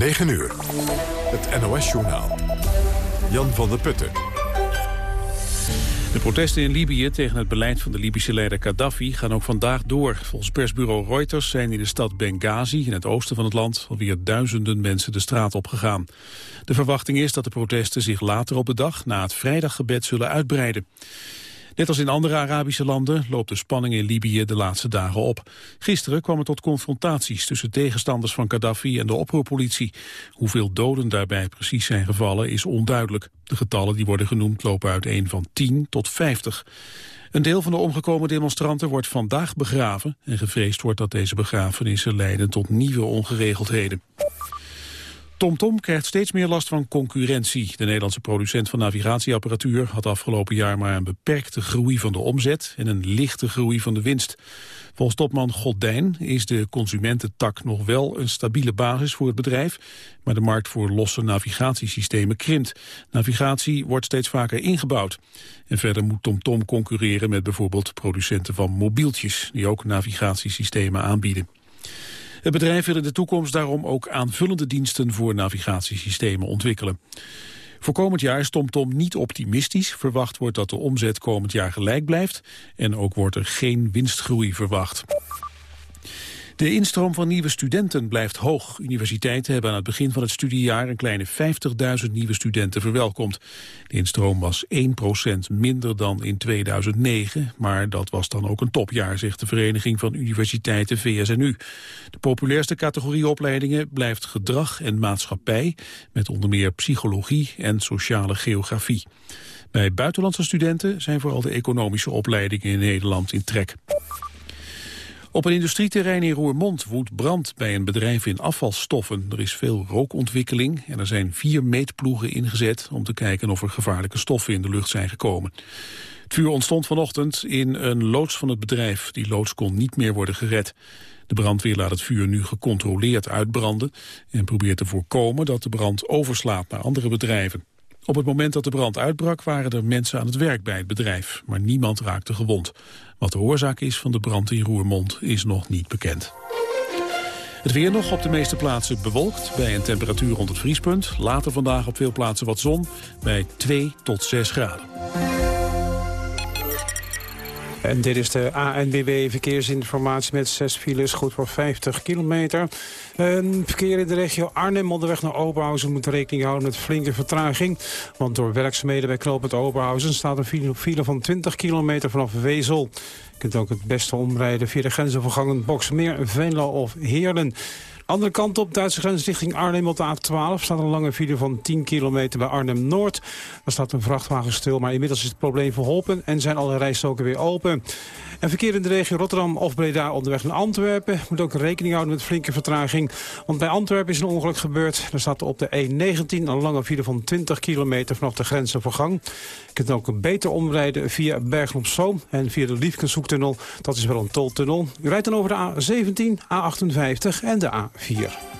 9 uur. Het NOS-journaal. Jan van der Putten. De protesten in Libië tegen het beleid van de Libische leider Gaddafi gaan ook vandaag door. Volgens persbureau Reuters zijn in de stad Benghazi, in het oosten van het land, alweer duizenden mensen de straat opgegaan. De verwachting is dat de protesten zich later op de dag, na het vrijdaggebed, zullen uitbreiden. Net als in andere Arabische landen loopt de spanning in Libië de laatste dagen op. Gisteren kwam het tot confrontaties tussen tegenstanders van Gaddafi en de oproerpolitie. Hoeveel doden daarbij precies zijn gevallen is onduidelijk. De getallen die worden genoemd lopen uiteen van 10 tot 50. Een deel van de omgekomen demonstranten wordt vandaag begraven... en gevreesd wordt dat deze begrafenissen leiden tot nieuwe ongeregeldheden. TomTom krijgt steeds meer last van concurrentie. De Nederlandse producent van navigatieapparatuur had afgelopen jaar maar een beperkte groei van de omzet en een lichte groei van de winst. Volgens topman Goddijn is de consumententak nog wel een stabiele basis voor het bedrijf, maar de markt voor losse navigatiesystemen krimpt. Navigatie wordt steeds vaker ingebouwd. En verder moet TomTom concurreren met bijvoorbeeld producenten van mobieltjes, die ook navigatiesystemen aanbieden. Het bedrijf wil in de toekomst daarom ook aanvullende diensten voor navigatiesystemen ontwikkelen. Voor komend jaar is TomTom niet optimistisch. Verwacht wordt dat de omzet komend jaar gelijk blijft en ook wordt er geen winstgroei verwacht. De instroom van nieuwe studenten blijft hoog. Universiteiten hebben aan het begin van het studiejaar een kleine 50.000 nieuwe studenten verwelkomd. De instroom was 1% minder dan in 2009, maar dat was dan ook een topjaar, zegt de Vereniging van Universiteiten VSNU. De populairste categorie opleidingen blijft gedrag en maatschappij, met onder meer psychologie en sociale geografie. Bij buitenlandse studenten zijn vooral de economische opleidingen in Nederland in trek. Op een industrieterrein in Roermond woedt brand bij een bedrijf in afvalstoffen. Er is veel rookontwikkeling en er zijn vier meetploegen ingezet... om te kijken of er gevaarlijke stoffen in de lucht zijn gekomen. Het vuur ontstond vanochtend in een loods van het bedrijf. Die loods kon niet meer worden gered. De brandweer laat het vuur nu gecontroleerd uitbranden... en probeert te voorkomen dat de brand overslaat naar andere bedrijven. Op het moment dat de brand uitbrak waren er mensen aan het werk bij het bedrijf, maar niemand raakte gewond. Wat de oorzaak is van de brand in Roermond is nog niet bekend. Het weer nog op de meeste plaatsen bewolkt, bij een temperatuur rond het vriespunt. Later vandaag op veel plaatsen wat zon, bij 2 tot 6 graden. En dit is de ANWB verkeersinformatie met zes files, goed voor 50 kilometer. Verkeer in de regio Arnhem onderweg naar Oberhausen moet rekening houden met flinke vertraging. Want door werkzaamheden bij knooppunt Oberhausen staat een file van 20 kilometer vanaf Wezel. Je kunt ook het beste omrijden via de grensovergangen Boksmeer, Venlo of Heerlen. Andere kant op, Duitse grens richting Arnhem op de A12... staat een lange file van 10 kilometer bij Arnhem-Noord. Daar staat een vrachtwagen stil, maar inmiddels is het probleem verholpen... en zijn alle rijstroken weer open. En verkeer in de regio Rotterdam of Breda onderweg naar Antwerpen... moet ook rekening houden met flinke vertraging. Want bij Antwerpen is een ongeluk gebeurd. Er staat op de E19 een lange file van 20 kilometer vanaf de grensovergang. Je kunt ook beter omrijden via Bergen op Zoom en via de Liefkenshoektunnel. Dat is wel een toltunnel. U rijdt dan over de A17, A58 en de A4.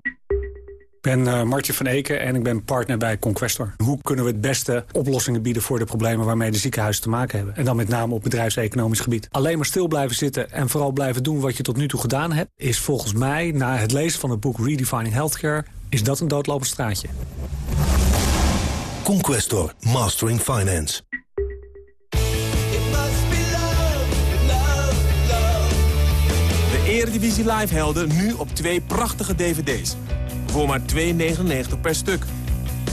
Ik ben uh, Martje van Eken en ik ben partner bij Conquestor. Hoe kunnen we het beste oplossingen bieden voor de problemen waarmee de ziekenhuizen te maken hebben? En dan met name op bedrijfseconomisch gebied. Alleen maar stil blijven zitten en vooral blijven doen wat je tot nu toe gedaan hebt... is volgens mij, na het lezen van het boek Redefining Healthcare... is dat een doodlopend straatje. Conquestor, Mastering Finance. De Eredivisie Live helden nu op twee prachtige dvd's voor maar 2,99 per stuk.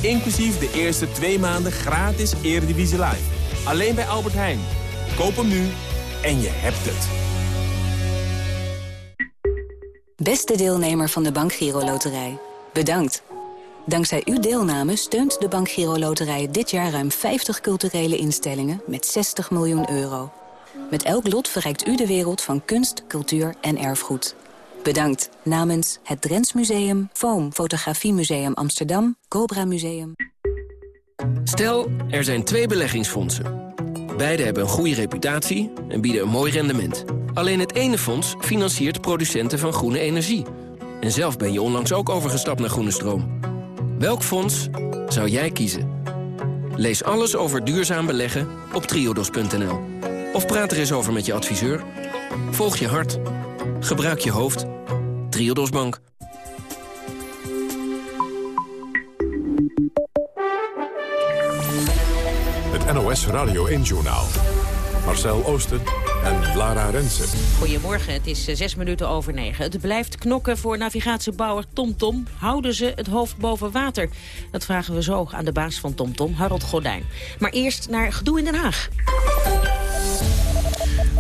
Inclusief de eerste twee maanden gratis Eredivisie Live. Alleen bij Albert Heijn. Koop hem nu en je hebt het. Beste deelnemer van de Bank Giro Loterij. Bedankt. Dankzij uw deelname steunt de Bank Giro Loterij dit jaar ruim 50 culturele instellingen met 60 miljoen euro. Met elk lot verrijkt u de wereld van kunst, cultuur en erfgoed. Bedankt namens het Drents Museum, Foam Fotografiemuseum Amsterdam, Cobra Museum. Stel, er zijn twee beleggingsfondsen. Beide hebben een goede reputatie en bieden een mooi rendement. Alleen het ene fonds financiert producenten van groene energie. En zelf ben je onlangs ook overgestapt naar groene stroom. Welk fonds zou jij kiezen? Lees alles over duurzaam beleggen op triodos.nl. Of praat er eens over met je adviseur. Volg je hart. Gebruik je hoofd. Triodos Bank. Het NOS Radio 1-journaal. Marcel Oosten en Lara Rensen. Goedemorgen, het is eh, zes minuten over negen. Het blijft knokken voor navigatiebouwer TomTom. Houden ze het hoofd boven water? Dat vragen we zo aan de baas van TomTom, Harold Gordijn. Maar eerst naar gedoe in Den Haag.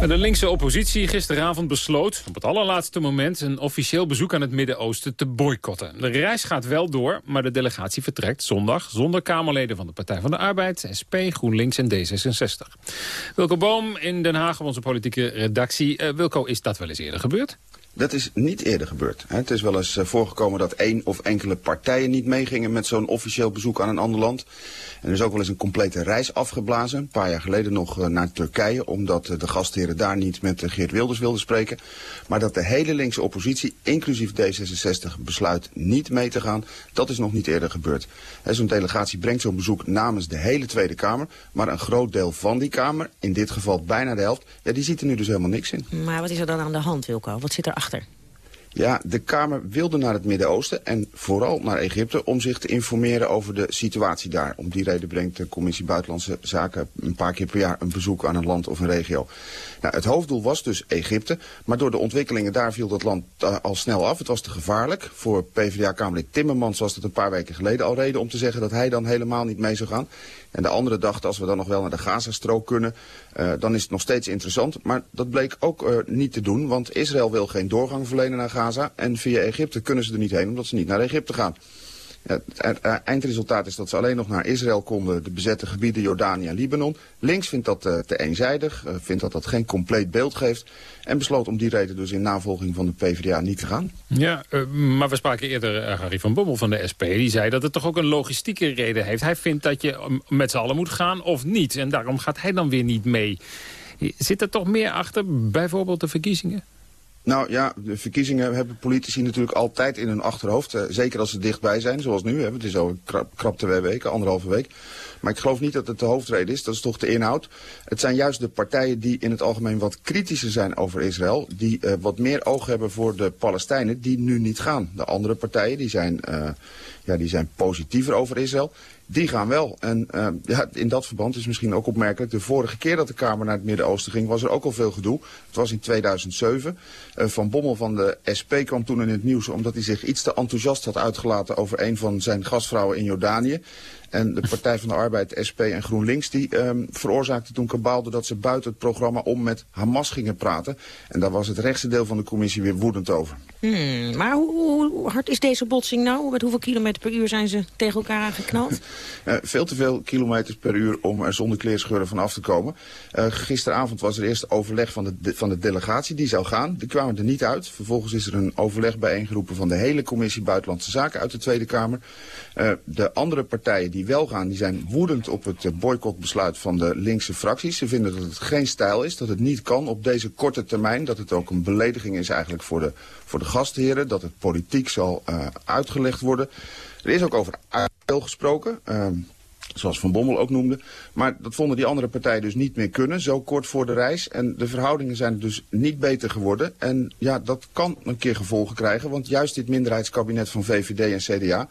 De linkse oppositie gisteravond besloot op het allerlaatste moment... een officieel bezoek aan het Midden-Oosten te boycotten. De reis gaat wel door, maar de delegatie vertrekt zondag... zonder Kamerleden van de Partij van de Arbeid, SP, GroenLinks en D66. Wilco Boom in Den Haag, onze politieke redactie. Uh, Wilco, is dat wel eens eerder gebeurd? Dat is niet eerder gebeurd. Het is wel eens eh, voorgekomen dat één of enkele partijen niet meegingen met zo'n officieel bezoek aan een ander land. En er is ook wel eens een complete reis afgeblazen. Een paar jaar geleden nog eh, naar Turkije, omdat eh, de gastheren daar niet met Geert Wilders wilden spreken. Maar dat de hele linkse oppositie, inclusief D66, besluit niet mee te gaan, dat is nog niet eerder gebeurd. Zo'n delegatie brengt zo'n bezoek namens de hele Tweede Kamer. Maar een groot deel van die Kamer, in dit geval bijna de helft, die ziet er nu dus helemaal niks in. Maar wat is er dan aan de hand, Wilco? Wat zit Ja, de Kamer wilde naar het Midden-Oosten en vooral naar Egypte om zich te informeren over de situatie daar. Om die reden brengt de Commissie Buitenlandse Zaken een paar keer per jaar een bezoek aan een land of een regio. Nou, het hoofddoel was dus Egypte, maar door de ontwikkelingen daar viel dat land uh, al snel af. Het was te gevaarlijk. Voor PvdA-Kamerlid Timmermans was het een paar weken geleden al reden om te zeggen dat hij dan helemaal niet mee zou gaan. En de andere dachten, als we dan nog wel naar de Gazastrook kunnen, uh, dan is het nog steeds interessant. Maar dat bleek ook uh, niet te doen, want Israël wil geen doorgang verlenen naar Gaza. En via Egypte kunnen ze er niet heen, omdat ze niet naar Egypte gaan. Het eindresultaat is dat ze alleen nog naar Israël konden, de bezette gebieden Jordanië en Libanon. Links vindt dat uh, te eenzijdig, uh, vindt dat dat geen compleet beeld geeft. En besloot om die reden dus in navolging van de PvdA niet te gaan. Ja, uh, maar we spraken eerder Harry van Bommel van de SP. Die zei dat het toch ook een logistieke reden heeft. Hij vindt dat je met z'n allen moet gaan of niet. En daarom gaat hij dan weer niet mee. Zit er toch meer achter, bijvoorbeeld de verkiezingen? Nou ja, de verkiezingen hebben politici natuurlijk altijd in hun achterhoofd. Uh, zeker als ze dichtbij zijn, zoals nu. Hè. Het is al krap, krap twee weken, anderhalve week. Maar ik geloof niet dat het de hoofdreden is. Dat is toch de inhoud. Het zijn juist de partijen die in het algemeen wat kritischer zijn over Israël. Die uh, wat meer oog hebben voor de Palestijnen die nu niet gaan. De andere partijen die zijn, uh, ja, die zijn positiever over Israël. Die gaan wel. En uh, ja, in dat verband is misschien ook opmerkelijk... de vorige keer dat de Kamer naar het Midden-Oosten ging... was er ook al veel gedoe. Het was in 2007. Uh, van Bommel van de SP kwam toen in het nieuws... omdat hij zich iets te enthousiast had uitgelaten... over een van zijn gastvrouwen in Jordanië. En de Partij van de Arbeid, SP en GroenLinks... die um, veroorzaakten toen kabaalde dat ze buiten het programma... om met Hamas gingen praten. En daar was het rechtse deel van de commissie weer woedend over. Hmm, maar hoe, hoe hard is deze botsing nou? Met hoeveel kilometer per uur zijn ze tegen elkaar aangeknald? Uh, veel te veel kilometers per uur om er zonder kleerscheuren van af te komen. Uh, gisteravond was er eerst overleg van de, de, van de delegatie. Die zou gaan. Die kwamen er niet uit. Vervolgens is er een overleg bijeengeroepen van de hele commissie Buitenlandse Zaken uit de Tweede Kamer. Uh, de andere partijen die wel gaan, die zijn woedend op het boycottbesluit van de linkse fracties. Ze vinden dat het geen stijl is, dat het niet kan op deze korte termijn. Dat het ook een belediging is eigenlijk voor de, voor de gastheren. Dat het politiek zal uh, uitgelegd worden. Er is ook over uitstel gesproken. Zoals Van Bommel ook noemde. Maar dat vonden die andere partijen dus niet meer kunnen, zo kort voor de reis. En de verhoudingen zijn dus niet beter geworden. En ja, dat kan een keer gevolgen krijgen, want juist dit minderheidskabinet van VVD en CDA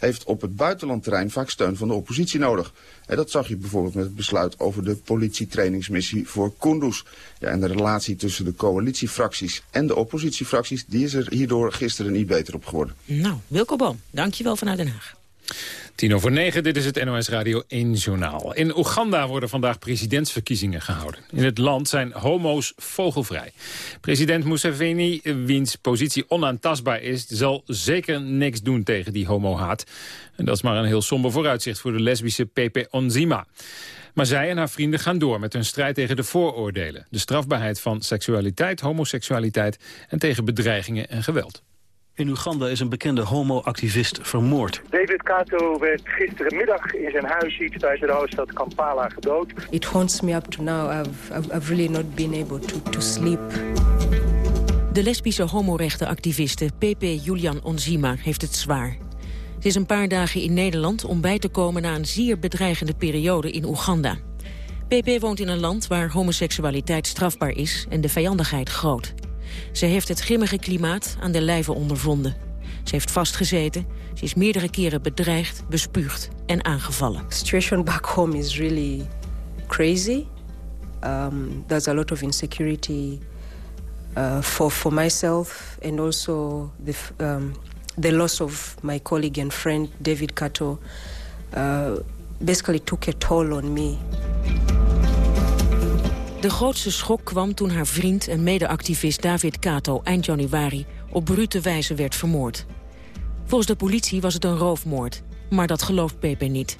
heeft op het buitenlandterrein vaak steun van de oppositie nodig. En dat zag je bijvoorbeeld met het besluit over de politietrainingsmissie voor Kunduz. Ja, en de relatie tussen de coalitiefracties en de oppositiefracties... die is er hierdoor gisteren niet beter op geworden. Nou, Wilco Boom, dankjewel vanuit Den Haag. Tien over negen, dit is het NOS Radio 1 Journaal. In Oeganda worden vandaag presidentsverkiezingen gehouden. In het land zijn homo's vogelvrij. President Museveni, wiens positie onaantastbaar is... zal zeker niks doen tegen die homohaat. En dat is maar een heel somber vooruitzicht voor de lesbische Pepe Onzima. Maar zij en haar vrienden gaan door met hun strijd tegen de vooroordelen. De strafbaarheid van seksualiteit, homoseksualiteit en tegen bedreigingen en geweld. In Uganda is een bekende homo-activist vermoord. David Kato werd gisterenmiddag in zijn huis iets buiten de hoofdstad Kampala gedood. It haunts me up to now. I've, I've really not been able to, to sleep. De lesbische homorechtenactiviste Pepe Julian Onzima heeft het zwaar. Ze is een paar dagen in Nederland om bij te komen na een zeer bedreigende periode in Oeganda. PP woont in een land waar homoseksualiteit strafbaar is en de vijandigheid groot. Ze heeft het grimmige klimaat aan de lijve ondervonden. Ze heeft vastgezeten, ze is meerdere keren bedreigd, bespuugd en aangevallen. The situation back home is really crazy. Um, there's a lot of insecurity uh, for, for myself and also the, um, the loss of my colleague and friend David Kato uh, basically took a toll on me. De grootste schok kwam toen haar vriend en medeactivist David Kato eind januari op brute wijze werd vermoord. Volgens de politie was het een roofmoord, maar dat gelooft Pepe niet.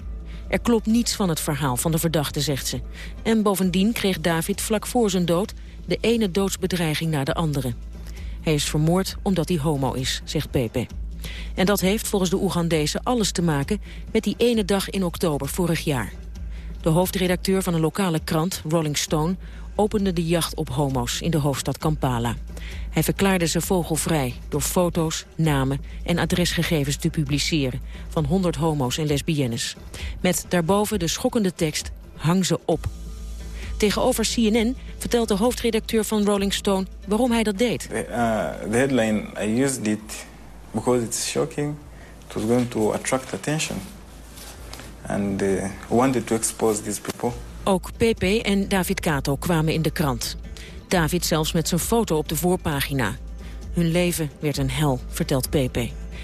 Er klopt niets van het verhaal van de verdachte, zegt ze. En bovendien kreeg David vlak voor zijn dood de ene doodsbedreiging na de andere. Hij is vermoord omdat hij homo is, zegt Pepe. En dat heeft volgens de Oegandese alles te maken met die ene dag in oktober vorig jaar. De hoofdredacteur van een lokale krant, Rolling Stone, opende de jacht op homo's in de hoofdstad Kampala. Hij verklaarde ze vogelvrij door foto's, namen en adresgegevens te publiceren van 100 homo's en lesbiennes. Met daarboven de schokkende tekst, hang ze op. Tegenover CNN vertelt de hoofdredacteur van Rolling Stone waarom hij dat deed. Uh, the headline, I used it because it's shocking. It was going to attract attention. And uh, wanted to expose these people. Ook PP en David Kato kwamen in de krant. David zelfs met zijn foto op de voorpagina. Hun leven werd een hel, vertelt PP.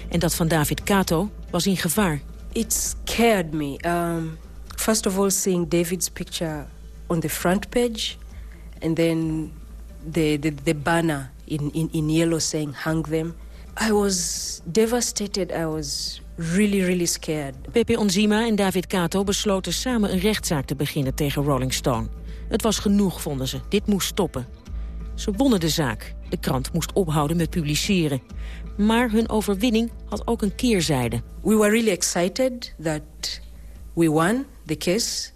En dat van David Kato was in gevaar. It scared me. Um, first of all, seeing David's picture on the front page... and then the, the, the banner in, in, in yellow saying hang them. I was devastated. I was really, really scared. Pepe Onzima en David Kato besloten samen een rechtszaak te beginnen tegen Rolling Stone. Het was genoeg, vonden ze. Dit moest stoppen. Ze wonnen de zaak. De krant moest ophouden met publiceren. Maar hun overwinning had ook een keerzijde. We were really excited that we won the case.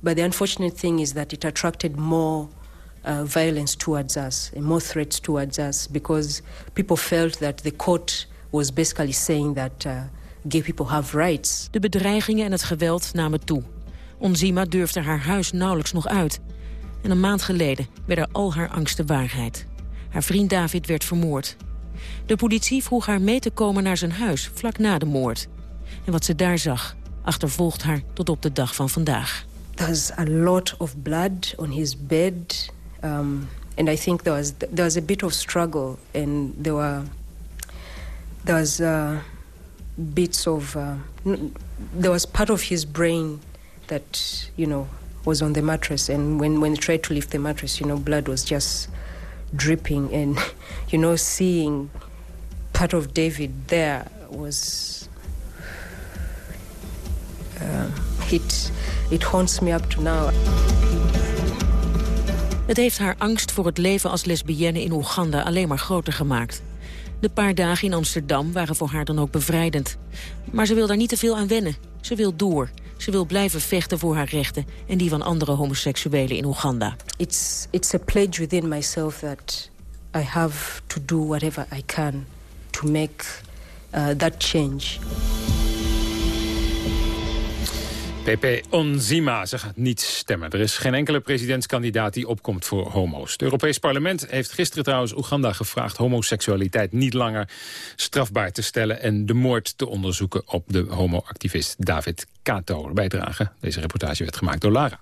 But the unfortunate thing is that it attracted more uh, violence towards us and more threats towards us because people felt that the court was basically saying that uh, gay people have rights. De bedreigingen en het geweld namen toe. Onzima durfde haar huis nauwelijks nog uit. En een maand geleden werden al haar angsten waarheid. Haar vriend David werd vermoord. De politie vroeg haar mee te komen naar zijn huis, vlak na de moord. En wat ze daar zag, achtervolgt haar tot op de dag van vandaag. There's a lot of blood on his bed. Um, and I think there was, there was a bit of struggle. And there were... There was... Uh, bits of uh, there was part of his brain that you know was on the mattress. And when when he tried to lift the mattress you know blood was just dripping. And you know seeing part of david there was uh, it it haunts me up to now. Het heeft haar angst voor het leven als lesbienne in Oeganda alleen maar groter gemaakt. De paar dagen in Amsterdam waren voor haar dan ook bevrijdend. Maar ze wil daar niet te veel aan wennen. Ze wil door. Ze wil blijven vechten voor haar rechten en die van andere homoseksuelen in Oeganda. It's, it's a pledge within myself that I have to do whatever I can to make uh, that change. PP Onzima, ze gaat niet stemmen. Er is geen enkele presidentskandidaat die opkomt voor homo's. Het Europees Parlement heeft gisteren trouwens Oeganda gevraagd... homoseksualiteit niet langer strafbaar te stellen... en de moord te onderzoeken op de homoactivist David Kato. Bijdrage, deze reportage werd gemaakt door Lara.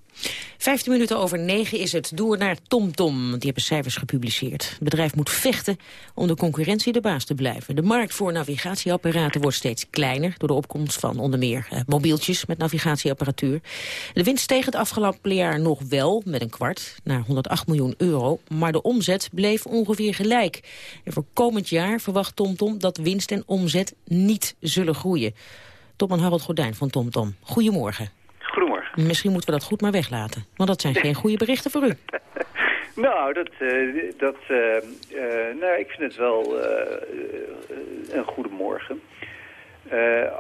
Vijftien minuten over negen is het door naar TomTom. Tom. Die hebben cijfers gepubliceerd. Het bedrijf moet vechten om de concurrentie de baas te blijven. De markt voor navigatieapparaten wordt steeds kleiner... door de opkomst van onder meer eh, mobieltjes met navigatieapparatuur. De winst steeg het afgelopen jaar nog wel met een kwart... naar 108 miljoen euro, maar de omzet bleef ongeveer gelijk. En voor komend jaar verwacht TomTom Tom dat winst en omzet niet zullen groeien. Topman Harold Gordijn van TomTom. Tom. Goedemorgen. Misschien moeten we dat goed maar weglaten. Want dat zijn geen goede berichten voor u. Nou, dat, uh, dat, uh, uh, nou, ik vind het wel een goede morgen.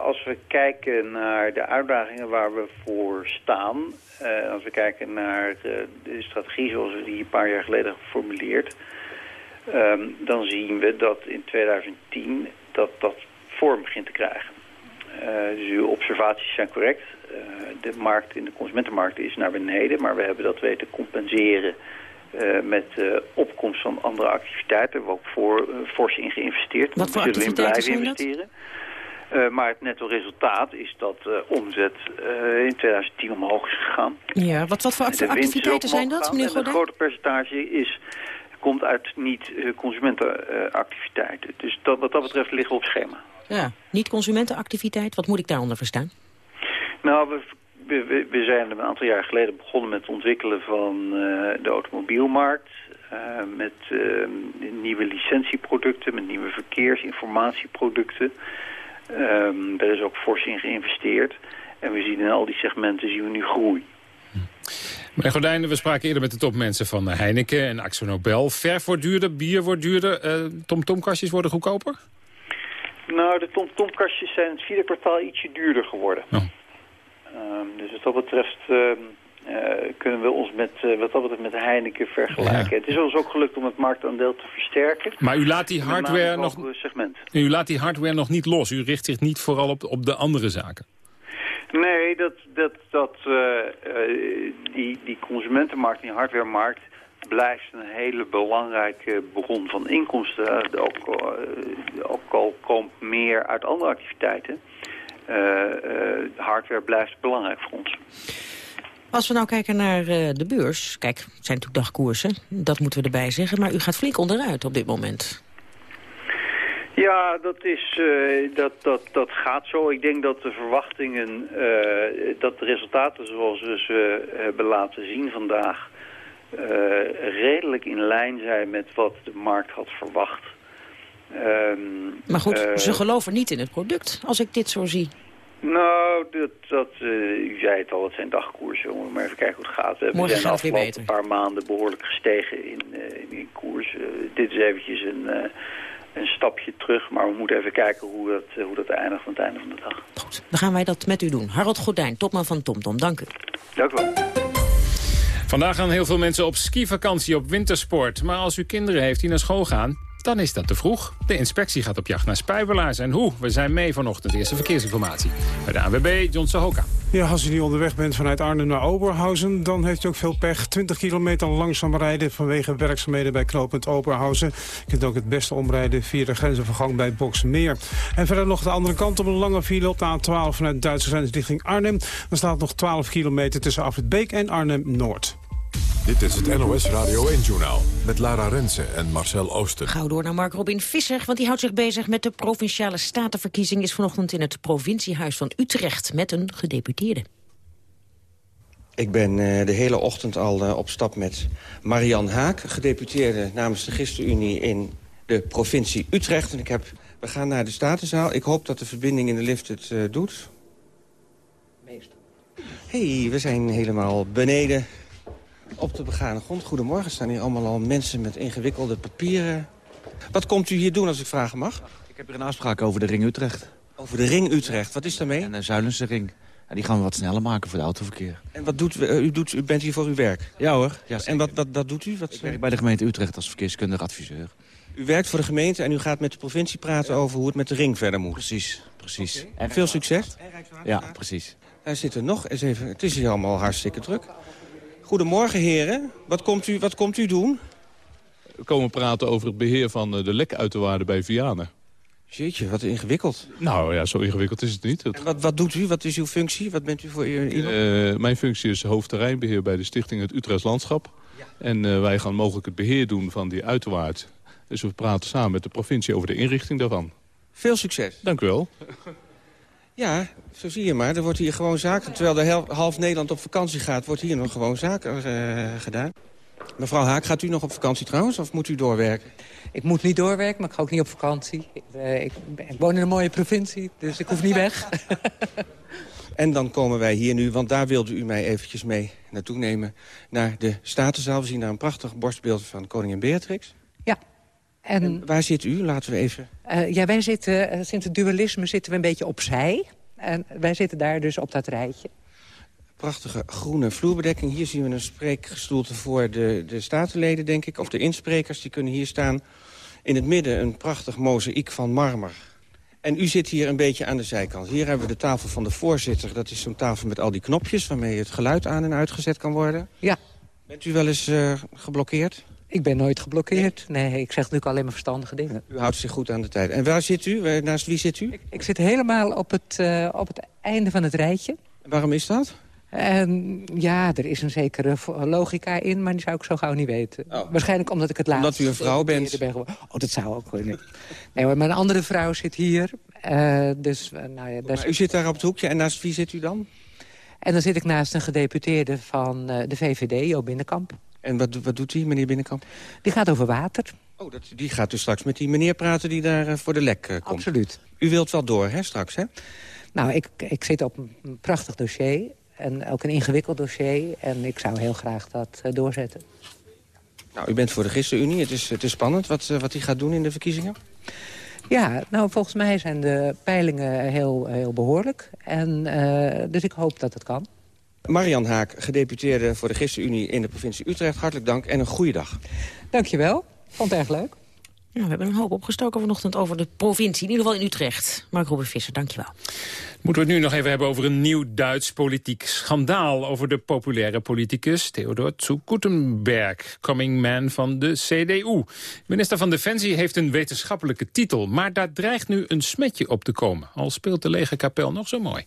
als we kijken naar de uitdagingen waar we voor staan... als we kijken naar de, de, strategie zoals we die een paar jaar geleden geformuleerd... Um, dan zien we dat in 2010 dat dat vorm begint te krijgen. Dus uw observaties zijn correct. de markt in de consumentenmarkt is naar beneden, maar we hebben dat weten compenseren uh, met uh, opkomst van andere activiteiten. Daar hebben we ook voor, uh, fors in geïnvesteerd. Wat voor zullen we in blijven investeren? maar het netto resultaat is dat omzet in 2010 omhoog is gegaan. Ja, wat, wat voor activiteiten zijn dat, meneer Godin? Een grote percentage is, komt uit niet-consumentenactiviteiten. dus dat, wat dat betreft liggen we op schema. Ja, niet-consumentenactiviteit, wat moet ik daaronder verstaan? Nou, we we, we, zijn een aantal jaar geleden begonnen met het ontwikkelen van uh, de automobielmarkt. Uh, met uh, nieuwe licentieproducten, met nieuwe verkeersinformatieproducten. Um, daar is ook fors in geïnvesteerd. En we zien in al die segmenten zien we nu groei. Meneer Gordijnen, we spraken eerder met de topmensen van Heineken en Axo Nobel. Verf wordt duurder, bier wordt duurder, tomtomkastjes worden goedkoper? Nou, de tomtomkastjes zijn het vierde kwartaal ietsje duurder geworden. Oh. Um, dus wat dat betreft uh, kunnen we ons met, uh, wat dat betreft met Heineken vergelijken. Ja. Het is ons ook gelukt om het marktaandeel te versterken. Maar u laat die hardware nog, segment. u laat die hardware nog niet los. U richt zich niet vooral op, op de andere zaken. Nee, dat, dat, dat, uh, die, die consumentenmarkt, die hardwaremarkt blijft een hele belangrijke bron van inkomsten. Ook, ook al komt meer uit andere activiteiten. Uh, hardware blijft belangrijk voor ons. Als we nou kijken naar uh, de beurs, kijk, het zijn natuurlijk dagkoersen, dat moeten we erbij zeggen, maar u gaat flink onderuit op dit moment. Ja, dat, is, dat, dat, dat gaat zo. Ik denk dat de verwachtingen, dat de resultaten zoals we ze hebben laten zien vandaag... redelijk in lijn zijn met wat de markt had verwacht. Um, maar goed, uh, ze geloven niet in het product, als ik dit zo zie. Nou, dat, dat, uh, u zei het al, het zijn dagkoersen. We maar even kijken hoe het gaat. We zijn de afgelopen een paar maanden behoorlijk gestegen in, uh, in koers. dit is eventjes een, een stapje terug, maar we moeten even kijken hoe dat, hoe dat eindigt aan het einde van de dag. Goed, dan gaan wij dat met u doen. Harold Gordijn, topman van TomTom, dank u. Dank u wel. Vandaag gaan heel veel mensen op skivakantie op wintersport. Maar als u kinderen heeft die naar school gaan, dan is dat te vroeg. De inspectie gaat op jacht naar spijbelaars. En hoe? We zijn mee vanochtend. Eerste verkeersinformatie. Bij de ANWB, John Sahoka. Ja, als u niet onderweg bent vanuit Arnhem naar Oberhausen... dan heeft u ook veel pech. 20 kilometer langzaam rijden vanwege werkzaamheden bij knooppunt Oberhausen. Je kunt ook het beste omrijden via de grensovergang bij Boksmeer. En verder nog de andere kant op een lange file op de A12 vanuit Duitse grens richting Arnhem. Dan staat nog 12 kilometer tussen Afritbeek en Arnhem-Noord. Dit is het NOS Radio 1-journaal met Lara Rensen en Marcel Ooster. Gauw door naar Mark Robin Visser, want die houdt zich bezig met de Provinciale Statenverkiezing. Is vanochtend in het provinciehuis van Utrecht met een gedeputeerde. Ik ben uh, de hele ochtend al uh, op stap met Marian Haak, gedeputeerde namens de ChristenUnie in de provincie Utrecht. En ik heb, we gaan naar de Statenzaal. Ik hoop dat de verbinding in de lift het uh, doet. Meestal. hey, we zijn helemaal beneden op de begane grond. Goedemorgen, staan hier allemaal al mensen met ingewikkelde papieren. Wat komt u hier doen, als ik vragen mag? Ik heb hier een afspraak over de Ring Utrecht. Over de Ring Utrecht, wat is daarmee? En de Zuilense Ring. Ja, die gaan we wat sneller maken voor het autoverkeer. En wat doet u? Doet, u bent hier voor uw werk? Ja hoor. Ja, en wat, wat, wat doet u? Wat, ik werk bij de gemeente Utrecht als verkeerskundig adviseur. U werkt voor de gemeente en u gaat met de provincie praten over hoe het met de ring verder moet? Precies, precies. Okay. En veel succes? Ja, precies. Daar zitten nog eens even. Het is hier allemaal hartstikke druk. Goedemorgen, heren. Wat komt u, wat komt u doen? We komen praten over het beheer van de lekuitenwaarden bij Vianen. Jeetje, wat ingewikkeld. Nou ja, zo ingewikkeld is het niet. En wat, wat doet u? Wat is uw functie? Wat bent u voor? Uh, mijn functie is hoofdterreinbeheer bij de stichting Het Utrechts Landschap. Ja. En uh, wij gaan mogelijk het beheer doen van die uiterwaard. Dus we praten samen met de provincie over de inrichting daarvan. Veel succes. Dank u wel. Ja, zo zie je maar. Er wordt hier gewoon zaken... Terwijl de half Nederland op vakantie gaat, wordt hier nog gewoon zaken uh, gedaan. Mevrouw Haak, gaat u nog op vakantie trouwens, of moet u doorwerken? Ik moet niet doorwerken, maar ik ga ook niet op vakantie. Ik, uh, ik, ik woon in een mooie provincie, dus ik hoef niet weg. En dan komen wij hier nu, want daar wilde u mij eventjes mee naartoe nemen... naar de Statenzaal. We zien daar een prachtig borstbeeld van koningin Beatrix. Ja. En, waar zit u? Laten we even... Uh, ja, wij zitten, uh, sinds het dualisme zitten we een beetje opzij. En wij zitten daar dus op dat rijtje. Prachtige groene vloerbedekking. Hier zien we een spreekgestoelte voor de, de statenleden, denk ik. Of de insprekers, die kunnen hier staan. In het midden een prachtig mozaïek van marmer. En u zit hier een beetje aan de zijkant. Hier hebben we de tafel van de voorzitter. Dat is zo'n tafel met al die knopjes... waarmee het geluid aan en uitgezet kan worden. Ja. Bent u wel eens uh, geblokkeerd? Ik ben nooit geblokkeerd. Nee, ik zeg natuurlijk alleen maar verstandige dingen. U houdt zich goed aan de tijd. En waar zit u? Naast wie zit u? Ik, ik zit helemaal op het, uh, op het einde van het rijtje. En waarom is dat? En ja, er is een zekere logica in, maar die zou ik zo gauw niet weten. Oh. Waarschijnlijk omdat ik het laatst... Omdat u een vrouw bent? Ben oh, dat zou ook kunnen. Nee hoor, mijn andere vrouw zit hier. Uh, dus, uh, nou ja, maar u zit daar op het hoekje en naast wie zit u dan? En dan zit ik naast een gedeputeerde van de VVD, Jo Binnenkamp. En wat, wat doet die, meneer Binnenkamp? Die gaat over water. Oh, dat, die gaat dus straks met die meneer praten die daar voor de lek komt. Absoluut. U wilt wel door, hè, straks, hè? Nou, ik, ik zit op een prachtig dossier. En ook een ingewikkeld dossier. En ik zou heel graag dat uh, doorzetten. Nou, u bent voor de ChristenUnie. Het is, het is spannend wat, wat hij gaat doen in de verkiezingen. Ja, nou volgens mij zijn de peilingen heel, heel behoorlijk. En, dus ik hoop dat het kan. Marian Haak, gedeputeerde voor de ChristenUnie in de provincie Utrecht. Hartelijk dank en een goede dag. Dankjewel. Vond het erg leuk. Ja, we hebben een hoop opgestoken vanochtend over de provincie. In ieder geval in Utrecht. Mark Robert Visser, dankjewel. Moeten we het nu nog even hebben over een nieuw Duits politiek schandaal... over de populaire politicus Theodor zu Gutenberg, coming man van de CDU. Minister van Defensie heeft een wetenschappelijke titel... maar daar dreigt nu een smetje op te komen. Al speelt de lege kapel nog zo mooi.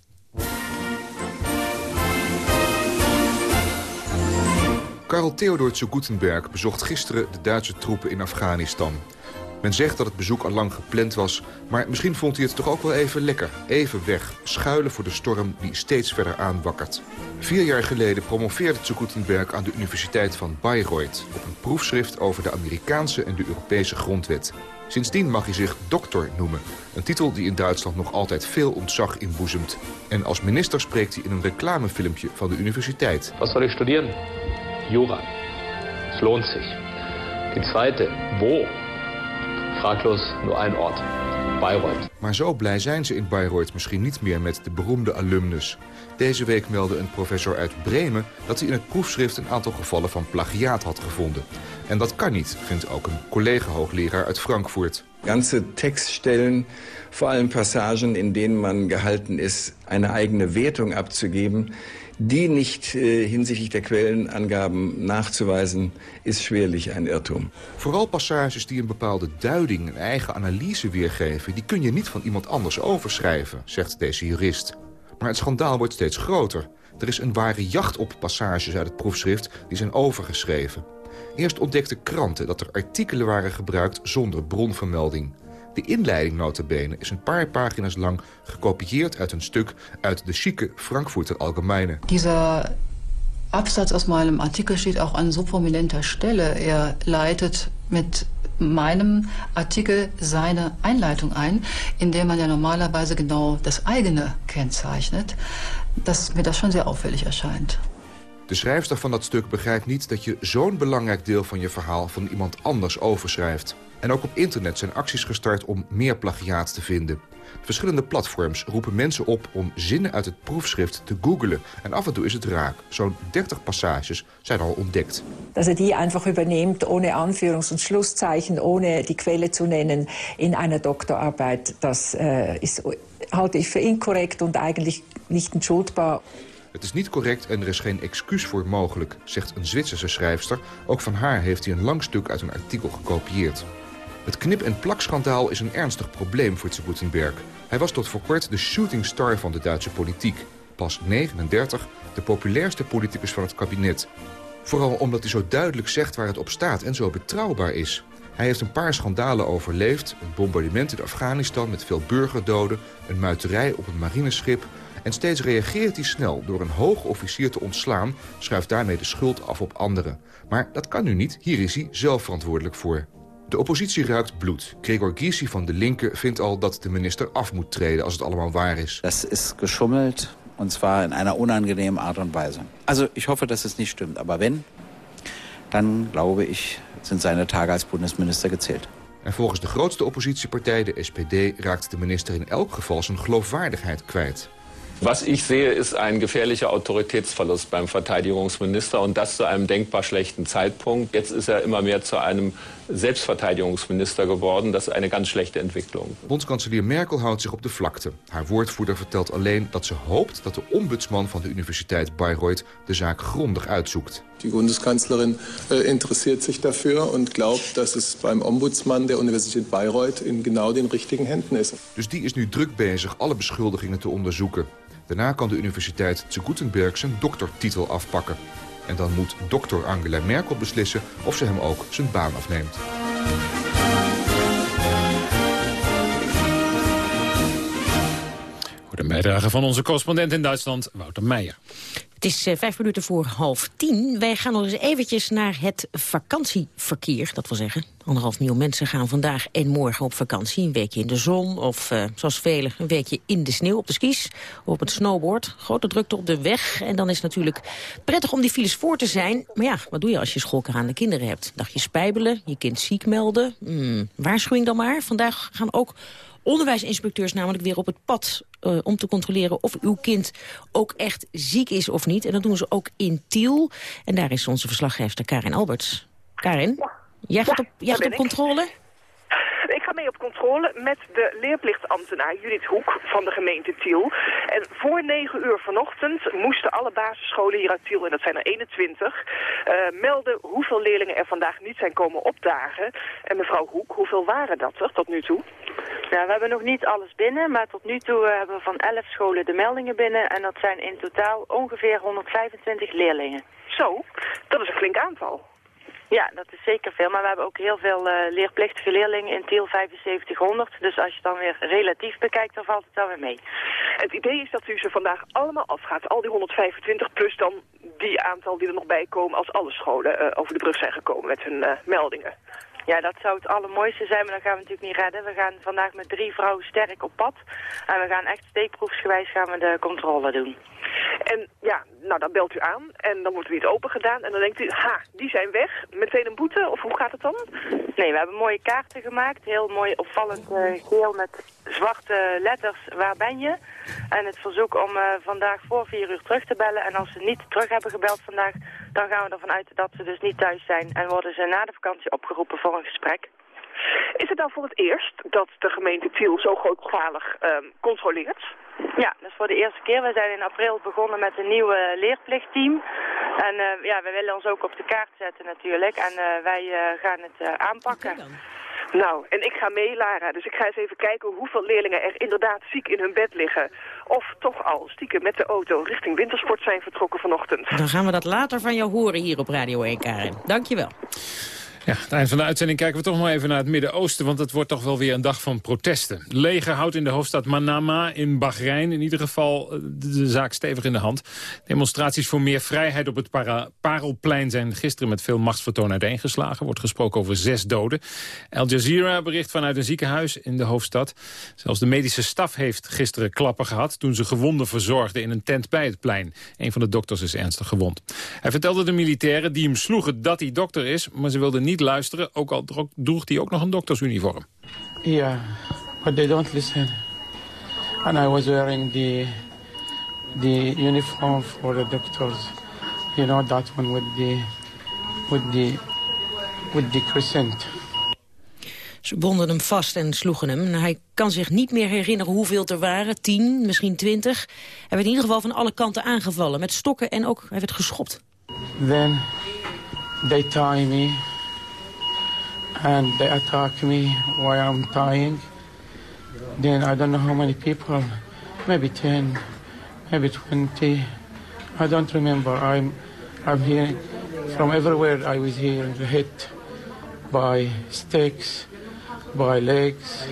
Karl Theodor zu Gutenberg bezocht gisteren de Duitse troepen in Afghanistan. Men zegt dat het bezoek al lang gepland was, maar misschien vond hij het toch ook wel even lekker. Even weg, schuilen voor de storm die steeds verder aanwakkert. Vier jaar geleden promoveerde zu Gutenberg aan de Universiteit van Bayreuth... op een proefschrift over de Amerikaanse en de Europese grondwet. Sindsdien mag hij zich dokter noemen. Een titel die in Duitsland nog altijd veel ontzag inboezemt. En als minister spreekt hij in een reclamefilmpje van de universiteit. Wat zal ik studeren? Jura. Het lohnt zich. Die tweede, wo? Fraglos nur ein Ort. Bayreuth. Maar zo blij zijn ze in Bayreuth misschien niet meer met de beroemde alumnus. Deze week meldde een professor uit Bremen dat hij in het proefschrift een aantal gevallen van plagiaat had gevonden. En dat kan niet, vindt ook een collega-hoogleraar uit Frankfurt. Ganze Textstellen, vor allem Passagen, in denen man gehalten ist, eine eigene Wertung abzugeben, die nicht äh, hinsichtlich der Quellenangaben nachzuweisen, ist schwerlich ein Irrtum. Vooral passages die een bepaalde duiding, een eigen analyse weergeven... die kun je niet van iemand anders overschrijven, zegt deze jurist. Maar het schandaal wordt steeds groter. Er is een ware jacht op passages uit het proefschrift die zijn overgeschreven. Eerst ontdekten kranten dat er artikelen waren gebruikt zonder bronvermelding. De inleiding notabene is een paar pagina's lang gekopieerd uit een stuk uit de chique Frankfurter Allgemeine. Dieser Absatz aus meinem Artikel steht auch an so prominenter Stelle. Er leitet mit meinem Artikel seine Einleitung ein, in der man ja normalerweise genau das eigene kennzeichnet, dass mir das schon sehr auffällig erscheint. De schrijfster van dat stuk begrijpt niet dat je zo'n belangrijk deel van je verhaal van iemand anders overschrijft. En ook op internet zijn acties gestart om meer plagiaat te vinden. Verschillende platforms roepen mensen op om zinnen uit het proefschrift te googlen. En af en toe is het raak. Zo'n 30 passages zijn al ontdekt. Dat er die einfach übernimmt, ohne Anführungs- und Schlusszeichen, ohne die Quelle zu nennen in einer Doktorarbeit, das ist, halte ich für inkorrekt und eigentlich nicht entschuldbar. Het is niet correct en er is geen excuus voor mogelijk, zegt een Zwitserse schrijfster. Ook van haar heeft hij een lang stuk uit een artikel gekopieerd. Het knip- en plakschandaal is een ernstig probleem voor zu Gutenberg. Hij was tot voor kort de shooting star van de Duitse politiek. Pas 39, de populairste politicus van het kabinet. Vooral omdat hij zo duidelijk zegt waar het op staat en zo betrouwbaar is. Hij heeft een paar schandalen overleefd. Een bombardement in Afghanistan met veel burgerdoden. Een muiterij op een marineschip. En steeds reageert hij snel door een hoge officier te ontslaan... schuift daarmee de schuld af op anderen. Maar dat kan nu niet. Hier is hij zelf verantwoordelijk voor. De oppositie ruikt bloed. Gregor Gysi van de Linken vindt al dat de minister af moet treden als het allemaal waar is. Dat is geschommeld Und zwar in einer unangenehmen Art und Weise. Also ich hoffe, dass es nicht stimmt. Aber wenn, dann glaube ich, sind seine Tage als Bundesminister gezählt. En volgens de grootste oppositiepartij, de SPD, raakt de minister in elk geval zijn geloofwaardigheid kwijt. Was ich sehe, ist ein gefährlicher Autoritätsverlust beim Verteidigungsminister und das zu einem denkbar schlechten Zeitpunkt. Jetzt ist er immer mehr zu einem Selbstverteidigungsminister geworden. Das ist eine ganz schlechte Entwicklung. Bondskanselier Merkel houdt zich op de vlakte. Haar woordvoerder vertelt alleen dat ze hoopt dat de ombudsman van de Universiteit Bayreuth de zaak grondig uitzoekt. Die Bundeskanzlerin äh, interessiert sich dafür und glaubt, dass es beim Ombudsman der Universität Bayreuth in genau den richtigen Händen ist. Dus die is nu druk bezig alle beschuldigingen te onderzoeken. Daarna kan de universiteit te Gutenberg zijn doktertitel afpakken. En dan moet dokter Angela Merkel beslissen of ze hem ook zijn baan afneemt. Voor bijdrage van onze correspondent in Duitsland, Wouter Meijer. Het is eh, vijf minuten voor half tien. Wij gaan nog eens eventjes naar het vakantieverkeer. Dat wil zeggen, anderhalf miljoen mensen gaan vandaag en morgen op vakantie. Een weekje in de zon of, eh, zoals velen, een weekje in de sneeuw op de skis. Of op het snowboard. Grote drukte op de weg. En dan is het natuurlijk prettig om die files voor te zijn. Maar ja, wat doe je als je schoolkeraande kinderen hebt? Dacht je spijbelen, je kind ziek melden? Hmm, waarschuwing dan maar. Vandaag gaan ook onderwijsinspecteurs namelijk weer op het pad... eh, om te controleren of uw kind ook echt ziek is of niet. En dat doen ze ook in Tiel. En daar is onze verslaggever Karin Alberts. Karin, jij gaat op, jij gaat op controle? Op controle met de leerplichtambtenaar Judith Hoek van de gemeente Tiel. En voor 9 uur vanochtend moesten alle basisscholen hier uit Tiel, en dat zijn er 21, eh, melden hoeveel leerlingen er vandaag niet zijn komen opdagen. En mevrouw Hoek, hoeveel waren dat er tot nu toe? Ja, we hebben nog niet alles binnen, maar tot nu toe eh, hebben we van 11 scholen de meldingen binnen. En dat zijn in totaal ongeveer 125 leerlingen. Zo, dat is een flink aantal. Ja, dat is zeker veel. Maar we hebben ook heel veel eh, leerplichtige leerlingen in Tiel 7500. Dus als je dan weer relatief bekijkt, dan valt het dan weer mee. Het idee is dat u ze vandaag allemaal afgaat. Al die 125 plus dan die aantal die er nog bij komen als alle scholen eh, over de brug zijn gekomen met hun eh, meldingen. Ja, dat zou het allermooiste zijn, maar dat gaan we natuurlijk niet redden. We gaan vandaag met drie vrouwen sterk op pad. En we gaan echt steekproefsgewijs gaan we de controle doen. En ja, nou dan belt u aan en dan wordt er iets open gedaan. En dan denkt u, ha, die zijn weg. Meteen een boete of hoe gaat het dan? Nee, we hebben mooie kaarten gemaakt. Heel mooi opvallend eh, geel met zwarte letters. Waar ben je? En het verzoek om eh, vandaag voor vier uur terug te bellen. En als ze niet terug hebben gebeld vandaag, dan gaan we ervan uit dat ze dus niet thuis zijn. En worden ze na de vakantie opgeroepen voor een gesprek. Is het dan voor het eerst dat de gemeente Tiel zo grootschalig ehm, controleert? Ja, dat is voor de eerste keer. We zijn in april begonnen met een nieuw eh, leerplichtteam. En eh, ja, we willen ons ook op de kaart zetten natuurlijk. En eh, wij eh, gaan het eh, aanpakken. Nou, en ik ga mee, Lara. Dus ik ga eens even kijken hoeveel leerlingen er inderdaad ziek in hun bed liggen. Of toch al stiekem met de auto richting wintersport zijn vertrokken vanochtend. Dan gaan we dat later van jou horen hier op Radio 1, Karin. Dankjewel. Ja, het eind van de uitzending kijken we toch nog even naar het Midden-Oosten... want het wordt toch wel weer een dag van protesten. Leger houdt in de hoofdstad Manama in Bahrein in ieder geval eh, de, zaak stevig in de hand. Demonstraties voor meer vrijheid op het Parelplein zijn gisteren met veel machtsvertoon uiteengeslagen. wordt gesproken over zes doden. Al Jazeera bericht vanuit een ziekenhuis in de hoofdstad. Zelfs de medische staf heeft gisteren klappen gehad... toen ze gewonden verzorgden in een tent bij het plein. Een van de dokters is ernstig gewond. Hij vertelde de militairen die hem sloegen dat hij dokter is... maar ze wilden niet luisteren, ook al droeg- droeg hij ook nog een doktersuniform. Yeah, but they don't listen. And I was wearing the the uniform for the doctors. You know that one with the with the with the crescent. Ze bonden hem vast en sloegen hem. En Hij kan zich niet meer herinneren hoeveel er waren. Tien, misschien twintig. Hij werd in ieder geval van alle kanten aangevallen. Met stokken en ook, hij werd geschopt. Then they tie me and they attack me while I'm tying. Then I don't know how many people, maybe 10, maybe 20. I don't remember. I'm, I'm here from everywhere I was here hit by sticks, by legs.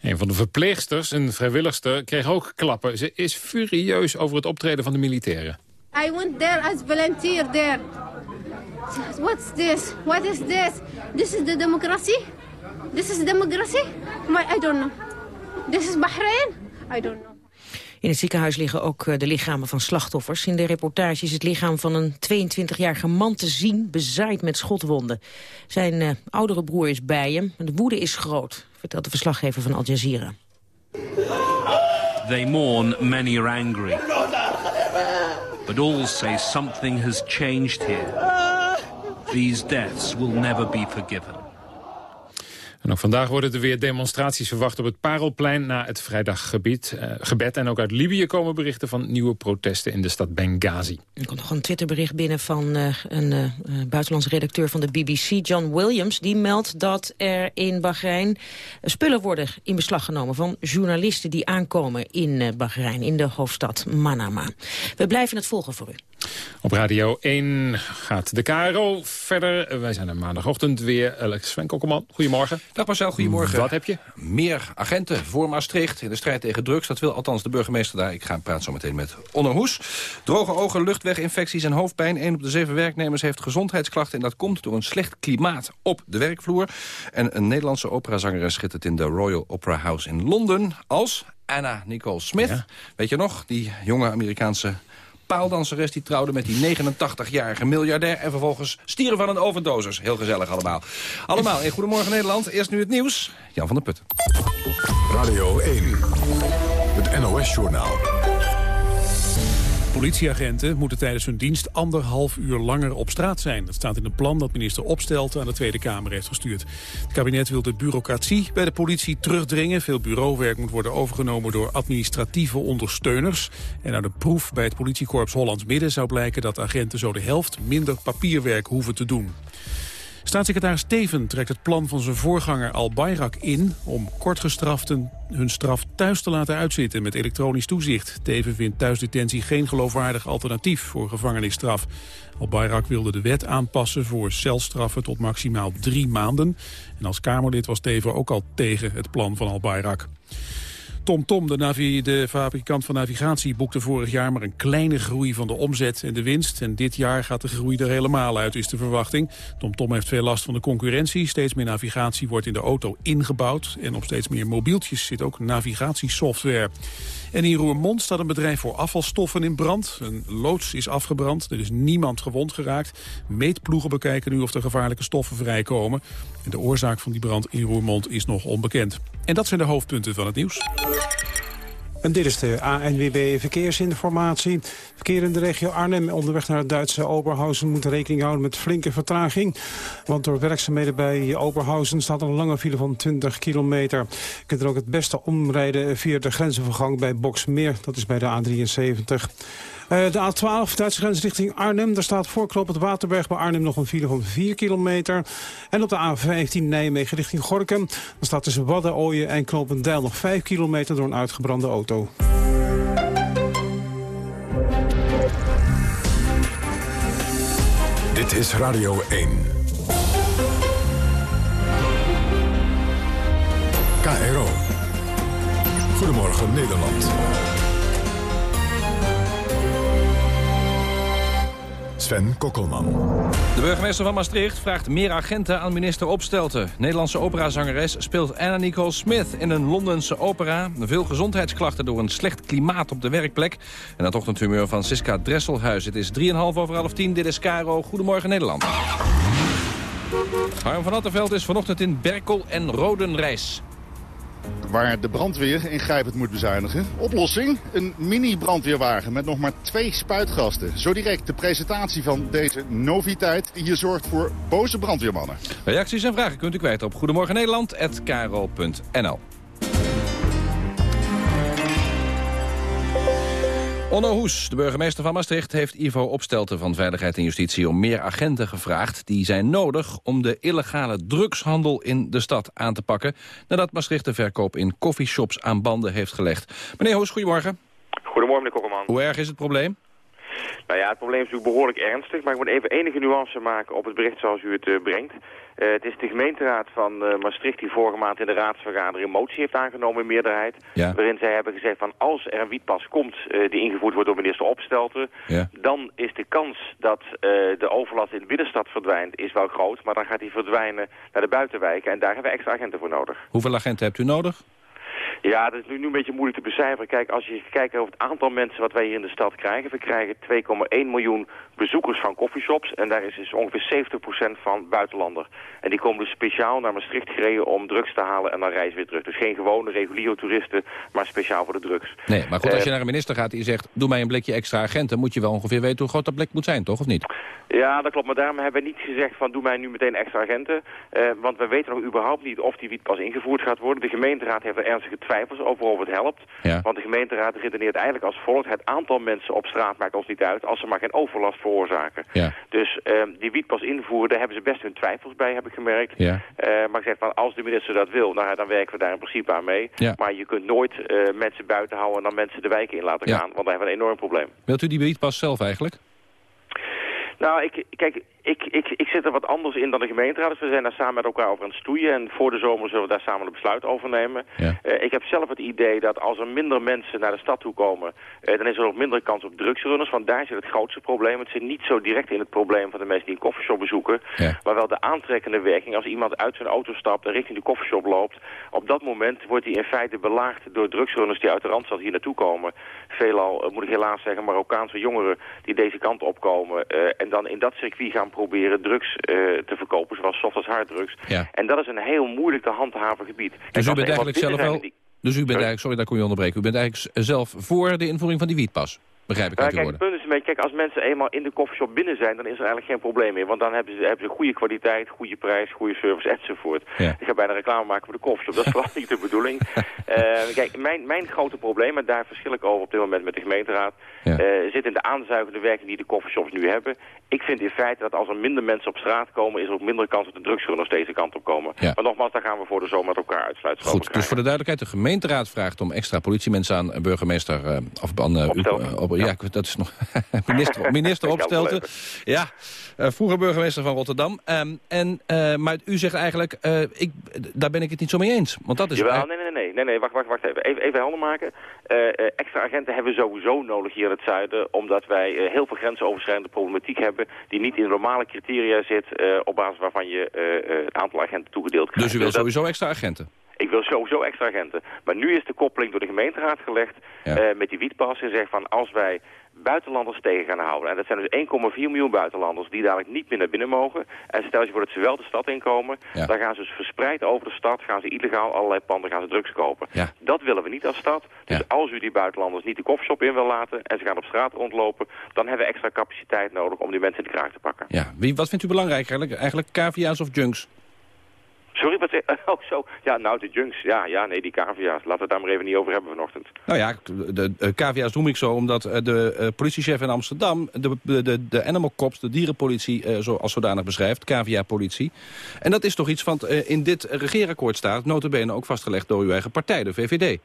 Een van de verpleegsters, een vrijwilligster, kreeg ook klappen. Ze is furieus over het optreden van de militairen. I went there as volunteer there. What's this? What is this? This is the democracy? This is democracy? My, I don't know. This is Bahrain? I don't know. In het ziekenhuis liggen ook eh, de lichamen van slachtoffers. In de reportage is het lichaam van een 22-jarige man te zien, bezaaid met schotwonden. Zijn uh, oudere broer is bij hem. De woede is groot, vertelt de verslaggever van Al Jazeera. They mourn, many are angry. But all say something has changed here. These deaths will never be forgiven. En ook vandaag worden er weer demonstraties verwacht op het Parelplein na het vrijdaggebed. Eh, gebed. En ook uit Libië komen berichten van nieuwe protesten in de stad Benghazi. Er komt nog een Twitterbericht binnen van uh, een uh, buitenlandse redacteur van de BBC, John Williams. Die meldt dat er in Bahrein spullen worden in beslag genomen van journalisten die aankomen in Bahrein, in de hoofdstad Manama. We blijven het volgen voor u. Op Radio 1 gaat de KRO verder. Wij zijn er maandagochtend weer. Alex Sven Kokkelman, goedemorgen. Dag Marcel, goedemorgen. Wat heb je? Meer agenten voor Maastricht in de strijd tegen drugs. Dat wil althans de burgemeester daar. Ik ga praten zo meteen met Onno Hoes. Droge ogen, luchtweginfecties en hoofdpijn. Een op de zeven werknemers heeft gezondheidsklachten. En dat komt door een slecht klimaat op de werkvloer. En een Nederlandse operazangeres schittert in de Royal Opera House in Londen als... Anna Nicole Smith. Weet je nog, die jonge Amerikaanse paaldanseres die trouwde met die 89-jarige miljardair... en vervolgens stieren van een overdosis. Heel gezellig allemaal. Allemaal in Goedemorgen Nederland. Eerst nu het nieuws. Jan van der Putten. Radio 1. Het NOS-journaal. Politieagenten moeten tijdens hun dienst anderhalf uur langer op straat zijn. Dat staat in een plan dat minister Opstelten aan de Tweede Kamer heeft gestuurd. Het kabinet wil de bureaucratie bij de politie terugdringen. Veel bureauwerk moet worden overgenomen door administratieve ondersteuners. En uit de proef bij het politiekorps Hollands Midden zou blijken dat agenten zo de helft minder papierwerk hoeven te doen. Staatssecretaris Teven trekt het plan van zijn voorganger Al Bayrak in... om kortgestraften hun straf thuis te laten uitzitten met elektronisch toezicht. Teven vindt thuisdetentie geen geloofwaardig alternatief voor gevangenisstraf. Al Bayrak wilde de wet aanpassen voor celstraffen tot maximaal drie maanden. En als Kamerlid was Teven ook al tegen het plan van Al Bayrak. TomTom, de, de fabrikant van navigatie, boekte vorig jaar maar een kleine groei van de omzet en de winst. En dit jaar gaat de groei er helemaal uit, is de verwachting. TomTom heeft veel last van de concurrentie. Steeds meer navigatie wordt in de auto ingebouwd. En op steeds meer mobieltjes zit ook navigatiesoftware. En in Roermond staat een bedrijf voor afvalstoffen in brand. Een loods is afgebrand, er is niemand gewond geraakt. Meetploegen bekijken nu of er gevaarlijke stoffen vrijkomen. En de oorzaak van die brand in Roermond is nog onbekend. En dat zijn de hoofdpunten van het nieuws. En dit is de ANWB Verkeersinformatie. Verkeer in de regio Arnhem onderweg naar het Duitse Oberhausen... moet rekening houden met flinke vertraging. Want door werkzaamheden bij Oberhausen staat een lange file van 20 kilometer. Je kunt er ook het beste omrijden via de grensovergang bij Boksmeer. Dat is bij de A73. Uh, de A12, Duitse grens richting Arnhem. Daar staat voor Waterberg bij Arnhem nog een file van 4 kilometer. En op de A15 Nijmegen richting Gorkum. Dan staat tussen Waddenooien en Knopendijl nog 5 kilometer door een uitgebrande auto. Dit is Radio 1. KRO. Goedemorgen Nederland. Sven Kokkelman. De burgemeester van Maastricht vraagt meer agenten aan minister Opstelten. Nederlandse operazangeres speelt Anna Nicole Smith in een Londense opera. Veel gezondheidsklachten door een slecht klimaat op de werkplek. En het ochtendhumeur van Siska Dresselhuis. Het is 3,5 over half 10. Dit is Caro. Goedemorgen Nederland. Harm van Attenveld is vanochtend in Berkel en Rodenrijs waar de brandweer ingrijpend moet bezuinigen. Oplossing? Een mini-brandweerwagen met nog maar twee spuitgasten. Zo direct de presentatie van deze noviteit die hier zorgt voor boze brandweermannen. Reacties en vragen kunt u kwijt op Goedemorgen Onno Hoes, de burgemeester van Maastricht, heeft Ivo Opstelten van Veiligheid en Justitie om meer agenten gevraagd. Die zijn nodig om de illegale drugshandel in de stad aan te pakken. Nadat Maastricht de verkoop in coffeeshops aan banden heeft gelegd. Meneer Hoes, goedemorgen. Goedemorgen, meneer Kokkerman. Hoe erg is het probleem? Nou ja, het probleem is natuurlijk behoorlijk ernstig, maar ik moet even enige nuance maken op het bericht zoals u het uh, brengt. Uh, het is de gemeenteraad van uh, Maastricht die vorige maand in de raadsvergadering een motie heeft aangenomen in meerderheid. Ja. Waarin zij hebben gezegd van als er een wietpas komt uh, die ingevoerd wordt door minister Opstelten, ja. dan is de kans dat de overlast in de binnenstad verdwijnt is wel groot. Maar dan gaat die verdwijnen naar de buitenwijken en daar hebben we extra agenten voor nodig. Hoeveel agenten hebt u nodig? Ja, dat is nu, nu een beetje moeilijk te becijferen. Kijk, als je kijkt over het aantal mensen wat wij hier in de stad krijgen. We krijgen 2,1 miljoen bezoekers van coffeeshops. En daar is dus ongeveer 70% van buitenlander. En die komen dus speciaal naar Maastricht gereden om drugs te halen en dan reizen weer terug. Dus geen gewone reguliere toeristen, maar speciaal voor de drugs. Nee, maar goed, als je Eh, naar een minister gaat die zegt... doe mij een blikje extra agenten, moet je wel ongeveer weten hoe groot dat blik moet zijn, toch? Of niet? Ja, dat klopt. Maar daarom hebben we niet gezegd van doe mij nu meteen extra agenten. Eh, want we weten nog überhaupt niet of die wietpas ingevoerd gaat worden. De gemeenteraad heeft er ernstige twijfels over of het helpt. Ja. Want de gemeenteraad redeneert eigenlijk als volgt. Het aantal mensen op straat maakt ons niet uit als ze maar geen overlast veroorzaken. Ja. Dus eh, die wietpas invoeren, daar hebben ze best hun twijfels bij, heb ik gemerkt. Ja. Eh, maar ik zeg van als de minister dat wil, nou, ja, dan werken we daar in principe aan mee. Maar je kunt nooit eh, mensen buiten houden en dan mensen de wijken in laten gaan. Want dan hebben we een enorm probleem. Wilt u die wietpas zelf eigenlijk? Nou, ik, kijk, ik, ik, ik zit er wat anders in dan de gemeenteraad. Dus we zijn daar samen met elkaar over aan het stoeien. En voor de zomer zullen we daar samen een besluit over nemen. Eh, ik heb zelf het idee dat als er minder mensen naar de stad toe komen... eh, dan is er ook minder kans op drugsrunners. Want daar zit het grootste probleem. Het zit niet zo direct in het probleem van de mensen die een koffieshop bezoeken. Maar wel de aantrekkende werking. Als iemand uit zijn auto stapt en richting de koffieshop loopt... op dat moment wordt hij in feite belaagd door drugsrunners die uit de Randstad hier naartoe komen. Veelal, eh, moet ik helaas zeggen, Marokkaanse jongeren die deze kant opkomen... eh, en dan in dat circuit gaan proberen drugs eh, te verkopen, zoals soft als harddrugs. Ja. En dat is een heel moeilijk te handhaven gebied. En Dus u bent eigenlijk zelf wel... die- Dus u bent eigenlijk, sorry dat ik u onderbreek, u bent eigenlijk zelf voor de invoering van die wietpas. Begrijp ik Nou, uit kijk, het punt is een beetje, kijk, als mensen eenmaal in de koffieshop binnen zijn, dan is er eigenlijk geen probleem meer. Want dan hebben ze, hebben ze goede kwaliteit, goede prijs, goede service enzovoort. Ja. Ik ga bijna reclame maken voor de koffieshop. Dat is vooral niet de bedoeling. Eh, kijk, mijn, mijn grote probleem, en daar verschil ik over op dit moment met de gemeenteraad, eh, zit in de aanzuigende werking die de coffeeshops nu hebben. Ik vind in feite dat als er minder mensen op straat komen, is er ook minder kans dat de drugsrunners deze kant op komen. Ja. Maar nogmaals, daar gaan we voor de zomer met elkaar uitsluiten. Goed, dus voor de duidelijkheid, de gemeenteraad vraagt om extra politiemensen aan burgemeester eh, of aan op, ja. dat is nog minister, minister Opstelten. Ja, eh, vroeger burgemeester van Rotterdam. Ehm, en, eh, maar u zegt eigenlijk, eh, ik, daar ben ik het niet zo mee eens. Want dat is Jawel, nee, nee, nee, nee, nee, wacht, wacht, wacht even. Even, even helder maken. Eh, extra agenten hebben we sowieso nodig hier in het zuiden, omdat wij heel veel grensoverschrijdende problematiek hebben die niet in normale criteria zit, op basis waarvan je het aantal agenten toegedeeld krijgt. dus u wil dat- sowieso extra agenten. Ik wil sowieso extra agenten. Maar nu is de koppeling door de gemeenteraad gelegd eh, met die wietpas en zegt van als wij buitenlanders tegen gaan houden. En dat zijn dus 1,4 miljoen buitenlanders die dadelijk niet meer naar binnen mogen. En stel je voor dat ze wel de stad inkomen, dan gaan ze dus verspreid over de stad, gaan ze illegaal allerlei panden gaan ze drugs kopen. Ja. Dat willen we niet als stad. Dus als u die buitenlanders niet de koffieshop in wil laten en ze gaan op straat rondlopen, dan hebben we extra capaciteit nodig om die mensen in de kraag te pakken. Ja, wie, wat vindt u belangrijk eigenlijk? Eigenlijk cavia's of junks? Sorry, wat zeg Oh, zo. Ja, nou, de junks. Ja, ja, nee, die cavia's. Laten we het daar maar even niet over hebben vanochtend. Nou ja, de, de cavia's noem ik zo omdat eh, de eh, politiechef in Amsterdam... de, de, de, animal cops, de dierenpolitie, eh, zo, als zodanig beschrijft, cavia-politie. En dat is toch iets eh, in dit regeerakkoord staat... notabene ook vastgelegd door uw eigen partij, de VVD.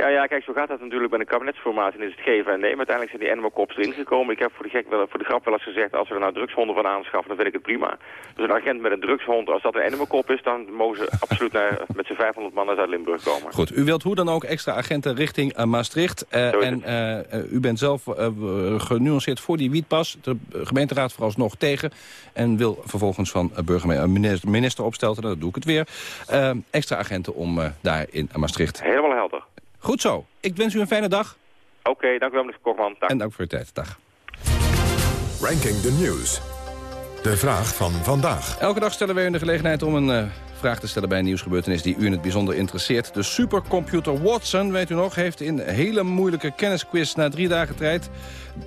Ja, ja, kijk, zo gaat dat natuurlijk bij een kabinetsformatie. En is het geven en nemen. Uiteindelijk zijn die animal cops erin gekomen. Ik heb voor de, gek wel, voor de grap wel eens gezegd, als we er nou drugshonden van aanschaffen, dan vind ik het prima. Dus een agent met een drugshond, als dat een animal cop is, dan mogen ze absoluut naar, met z'n 500 man naar Zuid-Limburg komen. Goed, u wilt hoe dan ook extra agenten richting eh, Maastricht. Eh, en eh, u bent zelf genuanceerd voor die wietpas. De gemeenteraad vooralsnog tegen. En wil vervolgens van burgemeester, minister, Opstelten, dat doe ik het weer... extra agenten om daar in Maastricht. Helemaal. Goed zo. Ik wens u een fijne dag. Oké, dank u wel, meneer Kokman. En dank voor uw tijd. Dag. Ranking the News. De vraag van vandaag. Elke dag stellen wij u de gelegenheid om een eh, vraag te stellen bij een nieuwsgebeurtenis die u in het bijzonder interesseert. De supercomputer Watson, weet u nog, heeft in een hele moeilijke kennisquiz na drie dagen tijd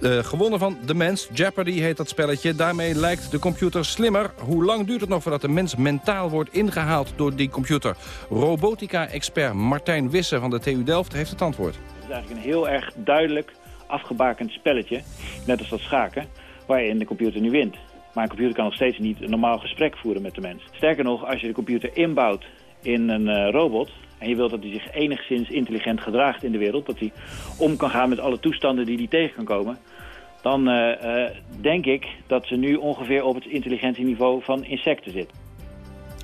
eh, gewonnen van de mens. Jeopardy heet dat spelletje. Daarmee lijkt de computer slimmer. Hoe lang duurt het nog voordat de mens mentaal wordt ingehaald door die computer? Robotica-expert Martijn Wisse van de TU Delft heeft het antwoord. Het is eigenlijk een heel erg duidelijk afgebakend spelletje, net als dat schaken, waarin de computer nu wint. Maar een computer kan nog steeds niet een normaal gesprek voeren met de mens. Sterker nog, als je de computer inbouwt in een eh, robot... en je wilt dat hij zich enigszins intelligent gedraagt in de wereld... dat hij om kan gaan met alle toestanden die hij tegen kan komen... dan eh, eh, denk ik dat ze nu ongeveer op het intelligentieniveau van insecten zitten.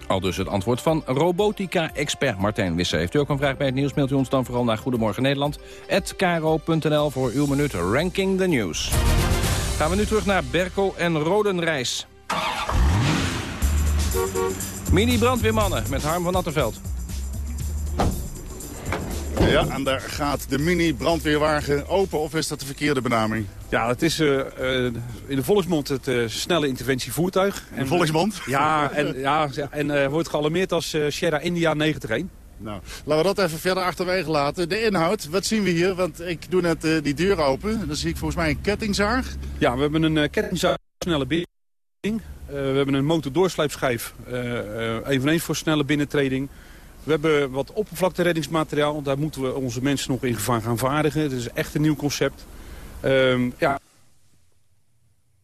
Al dus het antwoord van robotica-expert Martijn Wisse. Heeft u ook een vraag bij het nieuws, mailt u ons dan vooral naar Goedemorgen Nederland. voor uw minuut Ranking the News. Gaan we nu terug naar Berkel en Rodenrijs. Mini-brandweermannen met Harm van Attenveld. Ja, en daar gaat de mini-brandweerwagen open, of is dat de verkeerde benaming? Ja, het is uh, in de volksmond het uh, snelle interventievoertuig. In de volksmond? Ja, en, ja, en wordt gealarmeerd als Sierra India 91. Nou, laten we dat even verder achterwege laten. De inhoud, wat zien we hier? Want ik doe net die deur open. Dan zie ik volgens mij een kettingzaag. Ja, we hebben een kettingzaag snelle binnentreding. we hebben een motordoorslijpschijf, eveneens voor snelle binnentreding. We hebben wat oppervlaktereddingsmateriaal. Daar moeten we onze mensen nog in gevaar gaan vaardigen. Het is echt een nieuw concept. Um, ja.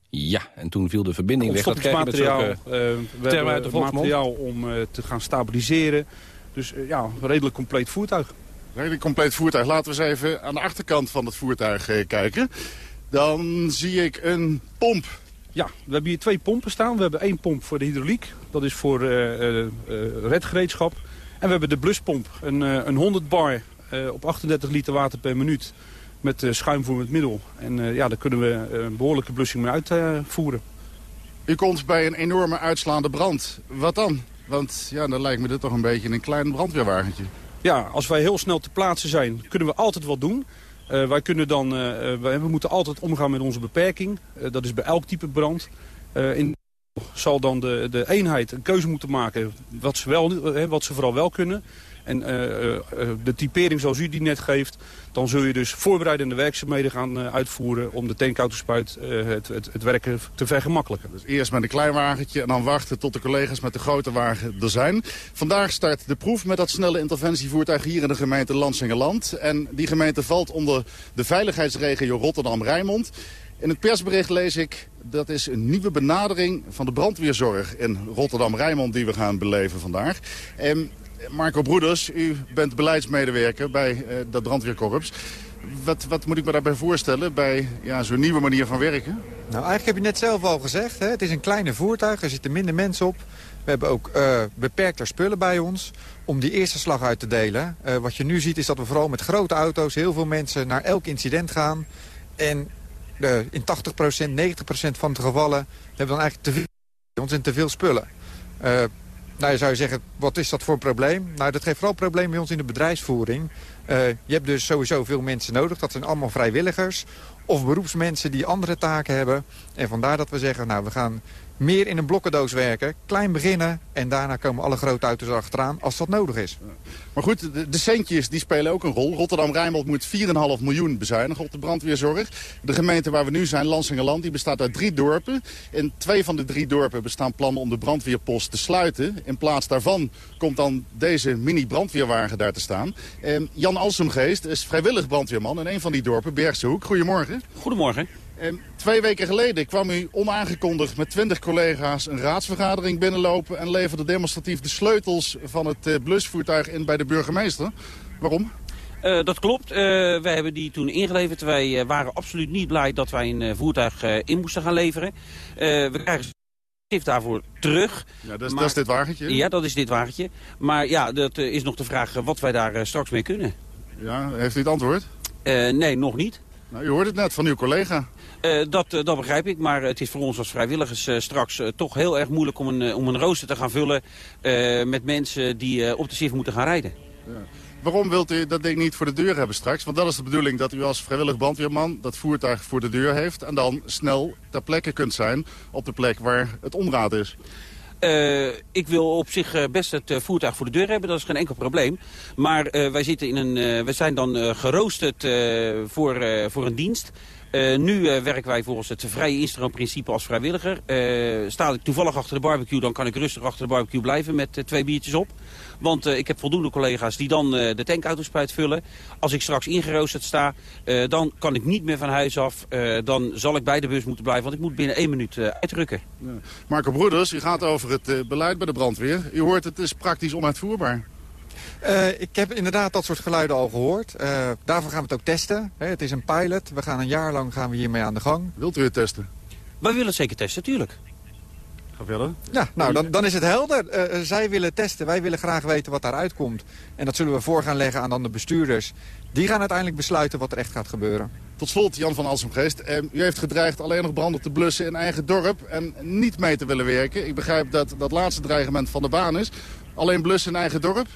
Ja, en toen viel de verbinding weg. Dat materiaal, uh, we hebben materiaal om uh, te gaan stabiliseren. Dus uh, ja, een redelijk compleet voertuig. Redelijk compleet voertuig. Laten we eens even aan de achterkant van het voertuig kijken. Dan zie ik een pomp. Ja, we hebben hier twee pompen staan. We hebben één pomp voor de hydrauliek. Dat is voor redgereedschap. En we hebben de bluspomp, een, eh, een 100 bar eh, op 38 liter water per minuut met uh, schuimvoer middel. En ja, daar kunnen we een behoorlijke blussing mee uitvoeren. U komt bij een enorme uitslaande brand. Wat dan? Want ja, dan lijkt me dit toch een beetje een klein brandweerwagentje. Ja, als wij heel snel te plaatsen zijn, kunnen we altijd wat doen. wij kunnen dan, we moeten altijd omgaan met onze beperking. dat is bij elk type brand. in zal dan de, de eenheid een keuze moeten maken wat ze, wel, wat ze vooral wel kunnen. En uh, de typering zoals u die net geeft, dan zul je dus voorbereidende werkzaamheden gaan uitvoeren om de tankautospuyt het, het, het, werken te vergemakkelijken. Dus eerst met een klein wagentje en dan wachten tot de collega's met de grote wagen er zijn. Vandaag start de proef met dat snelle interventievoertuig hier in de gemeente Lansingerland. En die gemeente valt onder de veiligheidsregio Rotterdam-Rijnmond. In het persbericht lees ik dat is een nieuwe benadering van de brandweerzorg in Rotterdam-Rijnmond die we gaan beleven vandaag. En Marco Broeders, u bent beleidsmedewerker bij uh, dat brandweerkorps. Wat, wat, moet ik me daarbij voorstellen bij ja, zo'n nieuwe manier van werken? Nou, eigenlijk heb je net zelf al gezegd. Hè? Het is een kleine voertuig, er zitten minder mensen op. We hebben ook uh, beperkter spullen bij ons om die eerste slag uit te delen. Uh, wat je nu ziet is dat we vooral met grote auto's heel veel mensen naar elk incident gaan. En in 80%, 90% van de gevallen hebben we dan eigenlijk te veel, ons in te veel spullen. Nou, je zou zeggen, wat is dat voor een probleem? Nou, dat geeft vooral problemen bij ons in de bedrijfsvoering. Uh, je hebt dus sowieso veel mensen nodig. Dat zijn allemaal vrijwilligers of beroepsmensen die andere taken hebben. En vandaar dat we zeggen, nou, we gaan meer in een blokkendoos werken. Klein beginnen en daarna komen alle grote auto's achteraan als dat nodig is. Maar goed, de, centjes die spelen ook een rol. Rotterdam-Rijnmond moet 4,5 miljoen bezuinigen op de brandweerzorg. De gemeente waar we nu zijn, Lansingerland, die bestaat uit drie dorpen. In twee van de drie dorpen bestaan plannen om de brandweerpost te sluiten. In plaats daarvan komt dan deze mini-brandweerwagen daar te staan. En Jan Alsemgeest is vrijwillig brandweerman in een van die dorpen, Bergse Hoek. Goedemorgen. Goedemorgen. En twee weken geleden kwam u onaangekondigd met twintig collega's een raadsvergadering binnenlopen... en leverde demonstratief de sleutels van het eh, blusvoertuig in bij de burgemeester. Waarom? Uh, dat klopt. Uh, wij hebben die toen ingeleverd. Wij waren absoluut niet blij dat wij een voertuig in moesten gaan leveren. we krijgen gift daarvoor terug. Ja, dat is, dat is, dit wagentje? Ja, dat is dit wagentje. Maar ja, dat is nog de vraag wat wij daar straks mee kunnen. Ja, heeft u het antwoord? nee, nog niet. Nou, u hoort het net van uw collega. Uh, dat, uh, dat begrijp ik, maar het is voor ons als vrijwilligers uh, straks toch heel erg moeilijk om een, om een rooster te gaan vullen met mensen die op de SIF moeten gaan rijden. Ja. Waarom wilt u dat ding niet voor de deur hebben straks? Want dat is de bedoeling dat u als vrijwillig brandweerman dat voertuig voor de deur heeft... en dan snel ter plekke kunt zijn op de plek waar het onraad is. Uh, ik wil op zich best het uh, voertuig voor de deur hebben, dat is geen enkel probleem. Maar uh, wij, zitten in een, we zijn dan geroosterd voor, voor een dienst. Uh, nu uh, werken wij volgens het vrije instroomprincipe als vrijwilliger. Uh, sta ik toevallig achter de barbecue, dan kan ik rustig achter de barbecue blijven met twee biertjes op. Want ik heb voldoende collega's die dan de tankauto's vullen. Als ik straks ingeroosterd sta, dan kan ik niet meer van huis af. dan zal ik bij de bus moeten blijven, want ik moet binnen één minuut uitrukken. Marco Broeders, u gaat over het beleid bij de brandweer. U hoort het is praktisch onuitvoerbaar. Uh, ik heb inderdaad dat soort geluiden al gehoord. Uh, daarvoor gaan we het ook testen. het is een pilot. We gaan een jaar lang gaan we hiermee aan de gang. Wilt u het testen? Wij willen het zeker testen, tuurlijk. Ga verder. Ja, nou, dan, dan is het helder. Uh, zij willen testen. Wij willen graag weten wat daaruit komt. En dat zullen we voor gaan leggen aan dan de bestuurders. Die gaan uiteindelijk besluiten wat er echt gaat gebeuren. Tot slot, Jan van Alsemgeest. Eh, u heeft gedreigd alleen nog branden te blussen in eigen dorp en niet mee te willen werken. Ik begrijp dat dat laatste dreigement van de baan is. Alleen blussen in eigen dorp?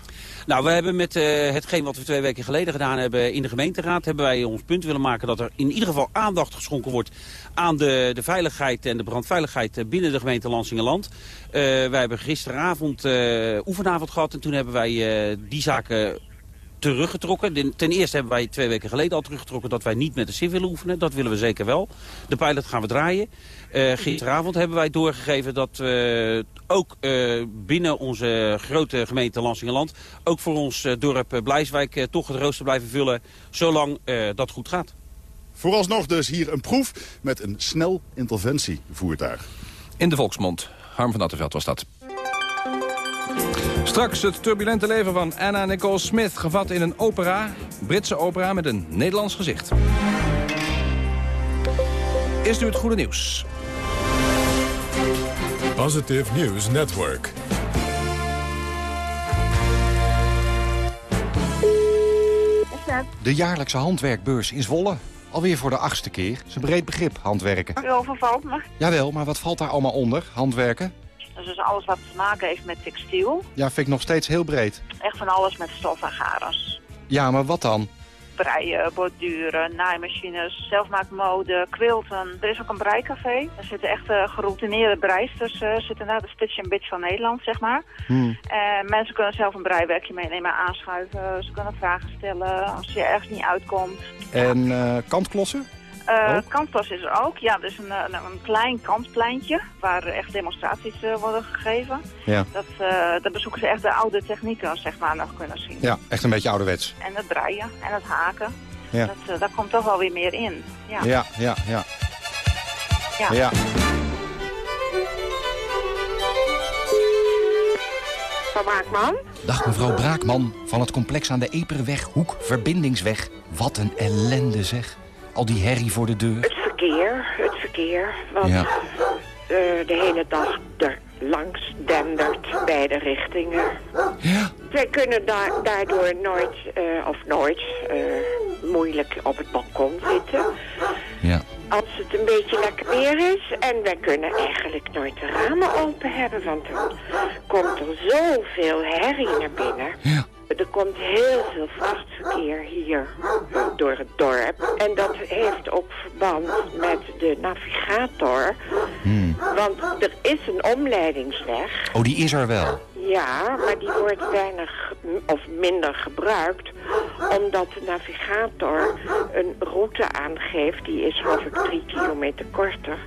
Nou, we hebben met uh, hetgeen wat we twee weken geleden gedaan hebben in de gemeenteraad... hebben wij ons punt willen maken dat er in ieder geval aandacht geschonken wordt... aan de, de veiligheid en de brandveiligheid binnen de gemeente Lansingerland. Uh, wij hebben gisteravond oefenavond gehad en toen hebben wij die zaken teruggetrokken. Ten eerste hebben wij twee weken geleden al teruggetrokken dat wij niet met de CIV willen oefenen. Dat willen we zeker wel. De pilot gaan we draaien. Uh, gisteravond hebben wij doorgegeven dat we ook uh, binnen onze grote gemeente Lansingerland... ook voor ons uh, dorp Blijswijk toch het rooster blijven vullen... zolang dat goed gaat. Vooralsnog dus hier een proef met een snel interventievoertuig. In de volksmond. Harm van Attenveld was dat. Straks het turbulente leven van Anna Nicole Smith... gevat in een opera, Britse opera met een Nederlands gezicht. Is nu het goede nieuws. Positive News Network. De jaarlijkse handwerkbeurs in Zwolle. Alweer voor de achtste keer. Is een breed begrip, handwerken. Overvalt me. Jawel, maar wat valt daar allemaal onder, handwerken? Dat is dus alles wat te maken heeft met textiel. Ja, vind ik nog steeds heel breed. Echt van alles met stof en garens. Ja, maar wat dan? breien, borduren, naaimachines, zelfmaakmode, quilten. Er is ook een breicafé. Er zitten echt uh, geroutineerde breisters uh, zitten daar, de Stitch and Bitch van Nederland, zeg maar. Hmm. Uh, mensen kunnen zelf een breiwerkje meenemen, aanschuiven. Ze kunnen vragen stellen als je ergens niet uitkomt. En kantklossen? Uh, Kantpas is er ook. Ja, dus een, een, een klein kantpleintje waar echt demonstraties uh, worden gegeven. Ja. Dat, uh, daar bezoeken ze echt de oude technieken, zeg maar, nog kunnen zien. Ja, echt een beetje ouderwets. En het draaien en het haken. Ja. Dat, daar komt toch wel weer meer in. Ja, ja, ja. Ja. ja. ja. Mevrouw Braakman? Dag mevrouw Braakman van het complex aan de Eperweg, Hoek, Verbindingsweg. Wat een ellende zeg. Al die herrie voor de deur. Het verkeer, het verkeer. Want ja. uh, de hele dag er langs dendert beide richtingen. Ja. Wij kunnen da daardoor nooit, uh, of nooit, uh, moeilijk op het balkon zitten. Ja. Als het een beetje lekker weer is. En wij kunnen eigenlijk nooit de ramen open hebben. Want dan komt er zoveel herrie naar binnen. Ja. Er komt heel veel vrachtverkeer hier door het dorp. En dat heeft ook verband met de navigator. Hmm. Want er is een omleidingsweg. Oh, die is er wel? Ja, maar die wordt weinig of minder gebruikt omdat de navigator een route aangeeft, die is geloof ik drie kilometer korter.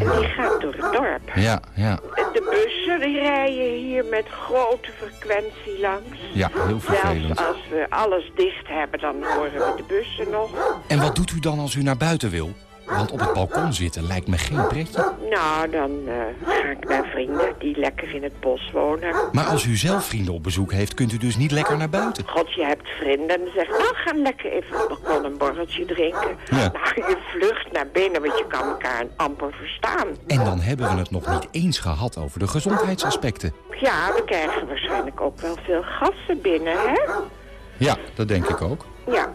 En die gaat door het dorp. Ja, ja. De bussen die rijden hier met grote frequentie langs. Ja, heel vervelend. Zelfs als we alles dicht hebben, dan horen we de bussen nog. En wat doet u dan als u naar buiten wil? Want op het balkon zitten lijkt me geen pretje. Nou, dan uh, ga ik naar vrienden die lekker in het bos wonen. Maar als u zelf vrienden op bezoek heeft, kunt u dus niet lekker naar buiten? God, je hebt vrienden en zegt, nou, ga lekker even op het balkon een borreltje drinken. Ja. Nou, je vlucht naar binnen, want je kan elkaar amper verstaan. En dan hebben we het nog niet eens gehad over de gezondheidsaspecten. Ja, we krijgen waarschijnlijk ook wel veel gassen binnen, hè? Ja, dat denk ik ook. Ja.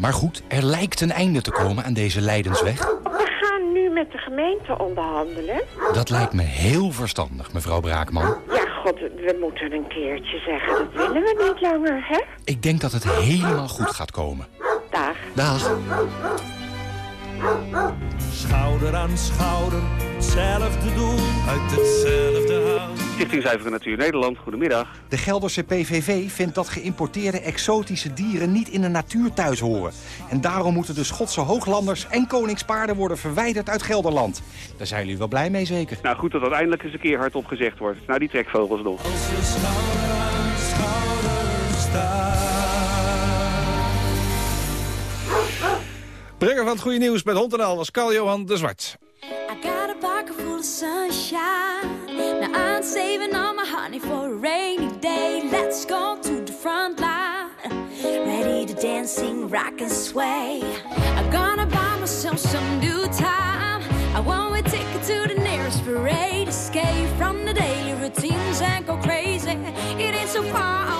Maar goed, er lijkt een einde te komen aan deze Leidensweg. We gaan nu met de gemeente onderhandelen. Dat lijkt me heel verstandig, mevrouw Braakman. Ja, god, we moeten een keertje zeggen, dat willen we niet langer, hè? Ik denk dat het helemaal goed gaat komen. Dag. Dag. Schouder aan schouder, hetzelfde doel, uit hetzelfde hout. Stichting Zuivere Natuur Nederland, goedemiddag. De Gelderse PVV vindt dat geïmporteerde exotische dieren niet in de natuur thuis horen. En daarom moeten de Schotse hooglanders en koningspaarden worden verwijderd uit Gelderland. Daar zijn jullie wel blij mee zeker? Nou goed dat dat eindelijk eens een keer hardop gezegd wordt. Nou die trekvogels nog. Als Brenger van het goede nieuws met Hond en Al was Carl Johan de Zwart. I got a pocket full of sunshine. Now I'm saving all my honey for a rainy day. Let's go to the front line. Ready to dance, sing, rock and sway. I'm gonna buy myself some new time. I want a ticket to the nearest parade. Escape from the daily routines and go crazy. It ain't so far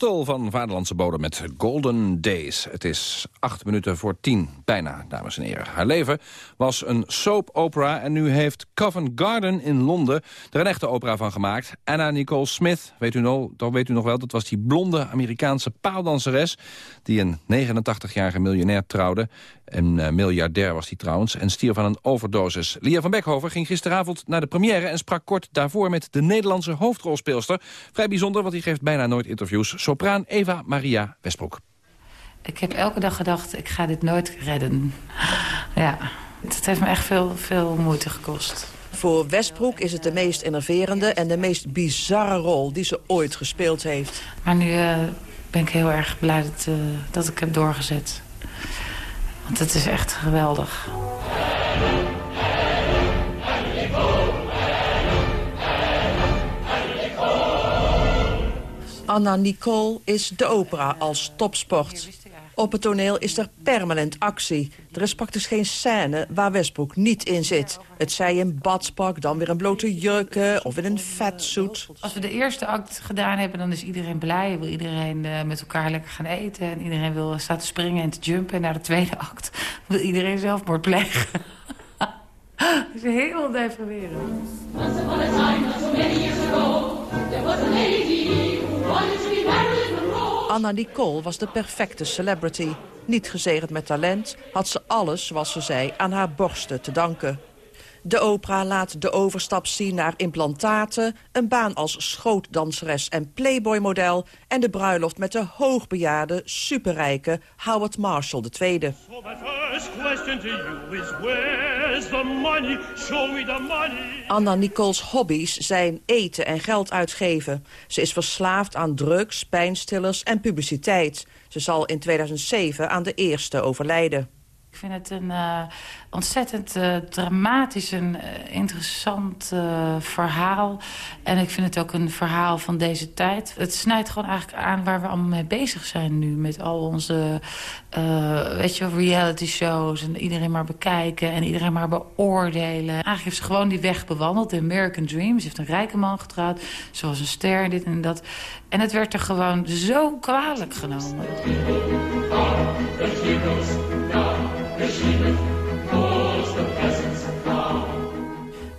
Crystal van Vaderlandse Bodem met Golden Days. Het is acht minuten voor tien, bijna, dames en heren. Haar leven was een soap opera en nu heeft Covent Garden in Londen... er een echte opera van gemaakt. Anna Nicole Smith, weet u, nog, dat weet u nog wel... dat was die blonde Amerikaanse paaldanseres... die een 89-jarige miljonair trouwde. Een eh, miljardair was hij trouwens en stierf van een overdosis. Lia van Beckhoven ging gisteravond naar de première... en sprak kort daarvoor met de Nederlandse hoofdrolspeelster. Vrij bijzonder, want die geeft bijna nooit interviews. Sopraan Eva Maria Westbroek. Ik heb elke dag gedacht, ik ga dit nooit redden. Ja, het heeft me echt veel, veel moeite gekost. Voor Westbroek is het de meest enerverende en de meest bizarre rol die ze ooit gespeeld heeft. Maar nu eh, ben ik heel erg blij dat, eh, dat ik heb doorgezet. Want het is echt geweldig. Anna Nicole is de opera als topsport. Op het toneel is er permanent actie. Er is praktisch geen scène waar Westbroek niet in zit. Het zij in badspak, dan weer een blote jurken of in een fatsuit. Als we de eerste act gedaan hebben, dan is iedereen blij. Wil iedereen eh, met elkaar lekker gaan eten. En iedereen wil staan te springen en te jumpen. En na de tweede act wil iedereen zelfmoord plegen. Dat is heel deprimerend. Anna Nicole was de perfecte celebrity. Niet gezegend met talent, had ze alles, zoals ze zei, aan haar borsten te danken. De opera laat de overstap zien naar implantaten... een baan als schootdanseres en playboy-model... en de bruiloft met de hoogbejaarde, superrijke Howard Marshall II. Anna Nicole's hobby's zijn eten en geld uitgeven. Ze is verslaafd aan drugs, pijnstillers en publiciteit. Ze zal in 2007 aan de eerste overlijden. Ik vind het een uh, ontzettend uh, dramatisch en uh, interessant verhaal. En ik vind het ook een verhaal van deze tijd. Het snijdt gewoon eigenlijk aan waar we allemaal mee bezig zijn nu. Met al onze weet je, reality shows en iedereen maar bekijken en iedereen maar beoordelen. Eigenlijk heeft ze gewoon die weg bewandeld, de American Dream. Ze heeft een rijke man getrouwd, zoals een ster, dit en dat. En het werd er gewoon zo kwalijk genomen.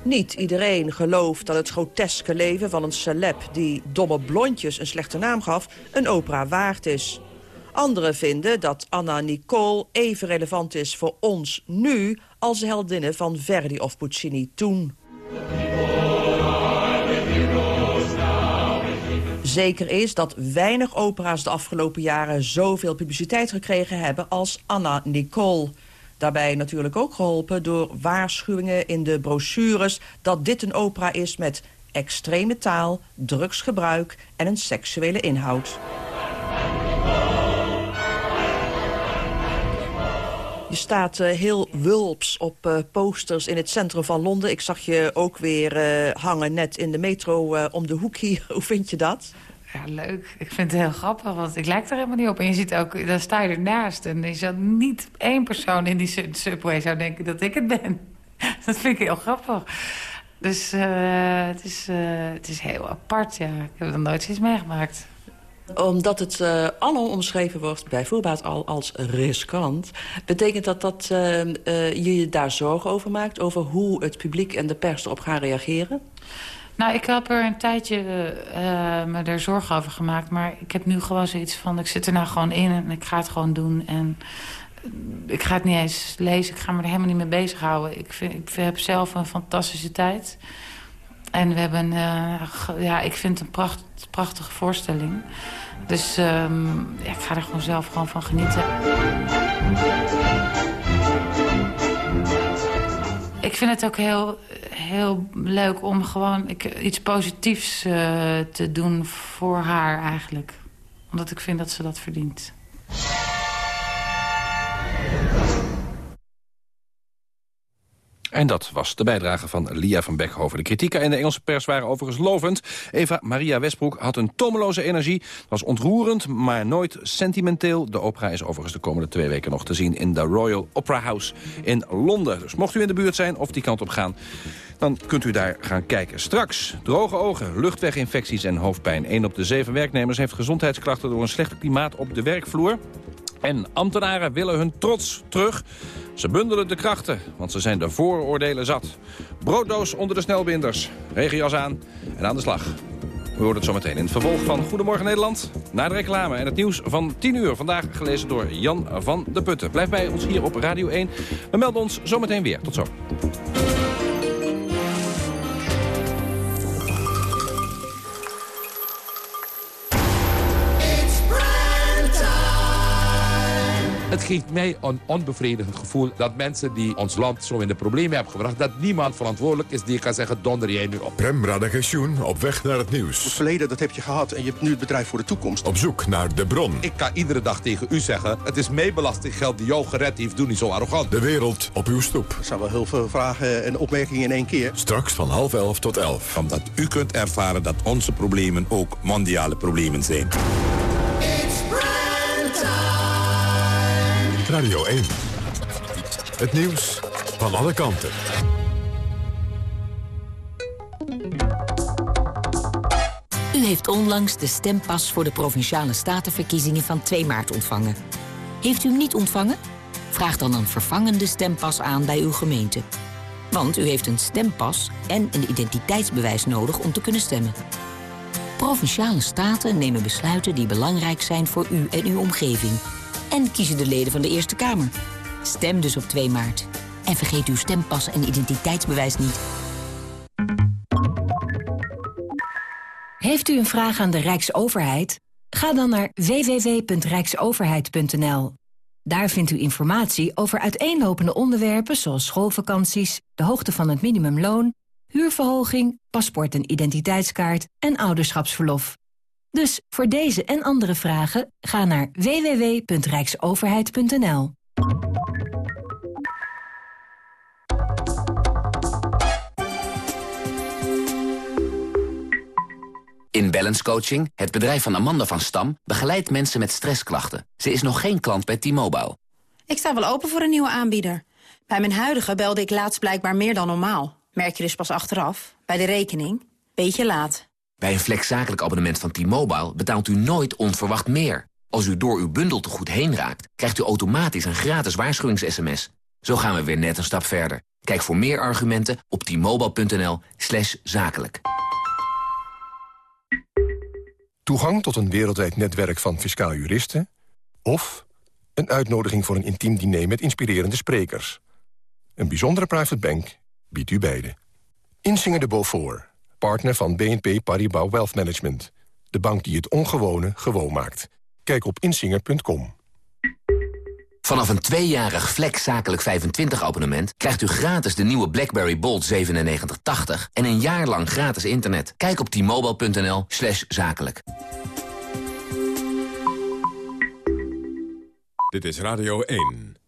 Niet iedereen gelooft dat het groteske leven van een celeb... die domme blondjes een slechte naam gaf, een opera waard is. Anderen vinden dat Anna Nicole even relevant is voor ons nu... als heldinnen van Verdi of Puccini toen. Zeker is dat weinig opera's de afgelopen jaren zoveel publiciteit gekregen hebben als Anna Nicole. Daarbij natuurlijk ook geholpen door waarschuwingen in de brochures... dat dit een opera is met extreme taal, drugsgebruik en een seksuele inhoud. Je staat uh, heel wulps op uh, posters in het centrum van Londen. Ik zag je ook weer uh, hangen net in de metro om de hoek hier. Hoe vind je dat? Ja, leuk. Ik vind het heel grappig, want ik lijk er helemaal niet op. En je ziet ook, dan sta je ernaast. En je zou niet één persoon in die subway zou denken dat ik het ben. Dat vind ik heel grappig. Dus uh, het, is, uh, het is heel apart, ja. Ik heb er nooit iets meegemaakt omdat het uh, omschreven wordt, bijvoorbeeld al als riskant... betekent dat dat je je daar zorgen over maakt... over hoe het publiek en de pers erop gaan reageren? Nou, ik heb er een tijdje me er zorgen over gemaakt. Maar ik heb nu gewoon zoiets van... ik zit er nou gewoon in en ik ga het gewoon doen. En ik ga het niet eens lezen. Ik ga me er helemaal niet mee bezighouden. Ik, vind, ik heb zelf een fantastische tijd. En we hebben... ja, ik vind het een pracht, prachtige voorstelling. Dus um, ja, ik ga er gewoon zelf gewoon van genieten. Ik vind het ook heel, heel leuk om gewoon iets positiefs uh, te doen voor haar eigenlijk. Omdat ik vind dat ze dat verdient. En dat was de bijdrage van Lia van Beckhoven. De kritieken in de Engelse pers waren overigens lovend. Eva Maria Westbroek had een tomeloze energie. Was ontroerend, maar nooit sentimenteel. De opera is overigens de komende twee weken nog te zien... in de Royal Opera House in Londen. Dus mocht u in de buurt zijn of die kant op gaan... dan kunt u daar gaan kijken. Straks droge ogen, luchtweginfecties en hoofdpijn. Een op de zeven werknemers heeft gezondheidsklachten... door een slecht klimaat op de werkvloer. En ambtenaren willen hun trots terug. Ze bundelen de krachten, want ze zijn de vooroordelen zat. Brooddoos onder de snelbinders, regenjas aan en aan de slag. We horen het zometeen in het vervolg van Goedemorgen Nederland. Na de reclame en het nieuws van 10 uur. Vandaag gelezen door Jan van de Putten. Blijf bij ons hier op Radio 1. We melden ons zometeen weer. Tot zo. Het geeft mij een onbevredigend gevoel dat mensen die ons land zo in de problemen hebben gebracht... dat niemand verantwoordelijk is die kan zeggen, donder jij nu op. Prem Radagensjoen op weg naar het nieuws. Het verleden, dat heb je gehad en je hebt nu het bedrijf voor de toekomst. Op zoek naar de bron. Ik kan iedere dag tegen u zeggen, het is mijn belastinggeld die jou gered heeft, doe niet zo arrogant. De wereld op uw stoep. Er zijn wel heel veel vragen en opmerkingen in één keer. Straks van half elf tot elf. Omdat u kunt ervaren dat onze problemen ook mondiale problemen zijn. Radio 1. Het nieuws van alle kanten. U heeft onlangs de stempas voor de Provinciale Statenverkiezingen van 2 maart ontvangen. Heeft u hem niet ontvangen? Vraag dan een vervangende stempas aan bij uw gemeente. Want u heeft een stempas en een identiteitsbewijs nodig om te kunnen stemmen. Provinciale staten nemen besluiten die belangrijk zijn voor u en uw omgeving en kiezen de leden van de Eerste Kamer. Stem dus op 2 maart. En vergeet uw stempas en identiteitsbewijs niet. Heeft u een vraag aan de Rijksoverheid? Ga dan naar www.rijksoverheid.nl. Daar vindt u informatie over uiteenlopende onderwerpen zoals schoolvakanties, de hoogte van het minimumloon, huurverhoging, paspoort en identiteitskaart en ouderschapsverlof. Dus voor deze en andere vragen ga naar www.rijksoverheid.nl. In Balance Coaching, het bedrijf van Amanda van Stam... begeleidt mensen met stressklachten. Ze is nog geen klant bij T-Mobile. Ik sta wel open voor een nieuwe aanbieder. Bij mijn huidige belde ik laatst blijkbaar meer dan normaal. Merk je dus pas achteraf. Bij de rekening. Beetje laat. Bij een flexzakelijk abonnement van T-Mobile betaalt u nooit onverwacht meer. Als u door uw bundel te goed heen raakt, krijgt u automatisch een gratis waarschuwings-sms. Zo gaan we weer net een stap verder. Kijk voor meer argumenten op t-mobile.nl slash zakelijk. Toegang tot een wereldwijd netwerk van fiscaal juristen... of een uitnodiging voor een intiem diner met inspirerende sprekers. Een bijzondere private bank biedt u beide. Insinger de Beaufort partner van BNP Paribas Wealth Management. De bank die het ongewone gewoon maakt. Kijk op insinger.com. Vanaf een tweejarig Flex Zakelijk 25-abonnement... krijgt u gratis de nieuwe BlackBerry Bold 9780... en een jaar lang gratis internet. Kijk op t-mobile.nl slash zakelijk. Dit is Radio 1.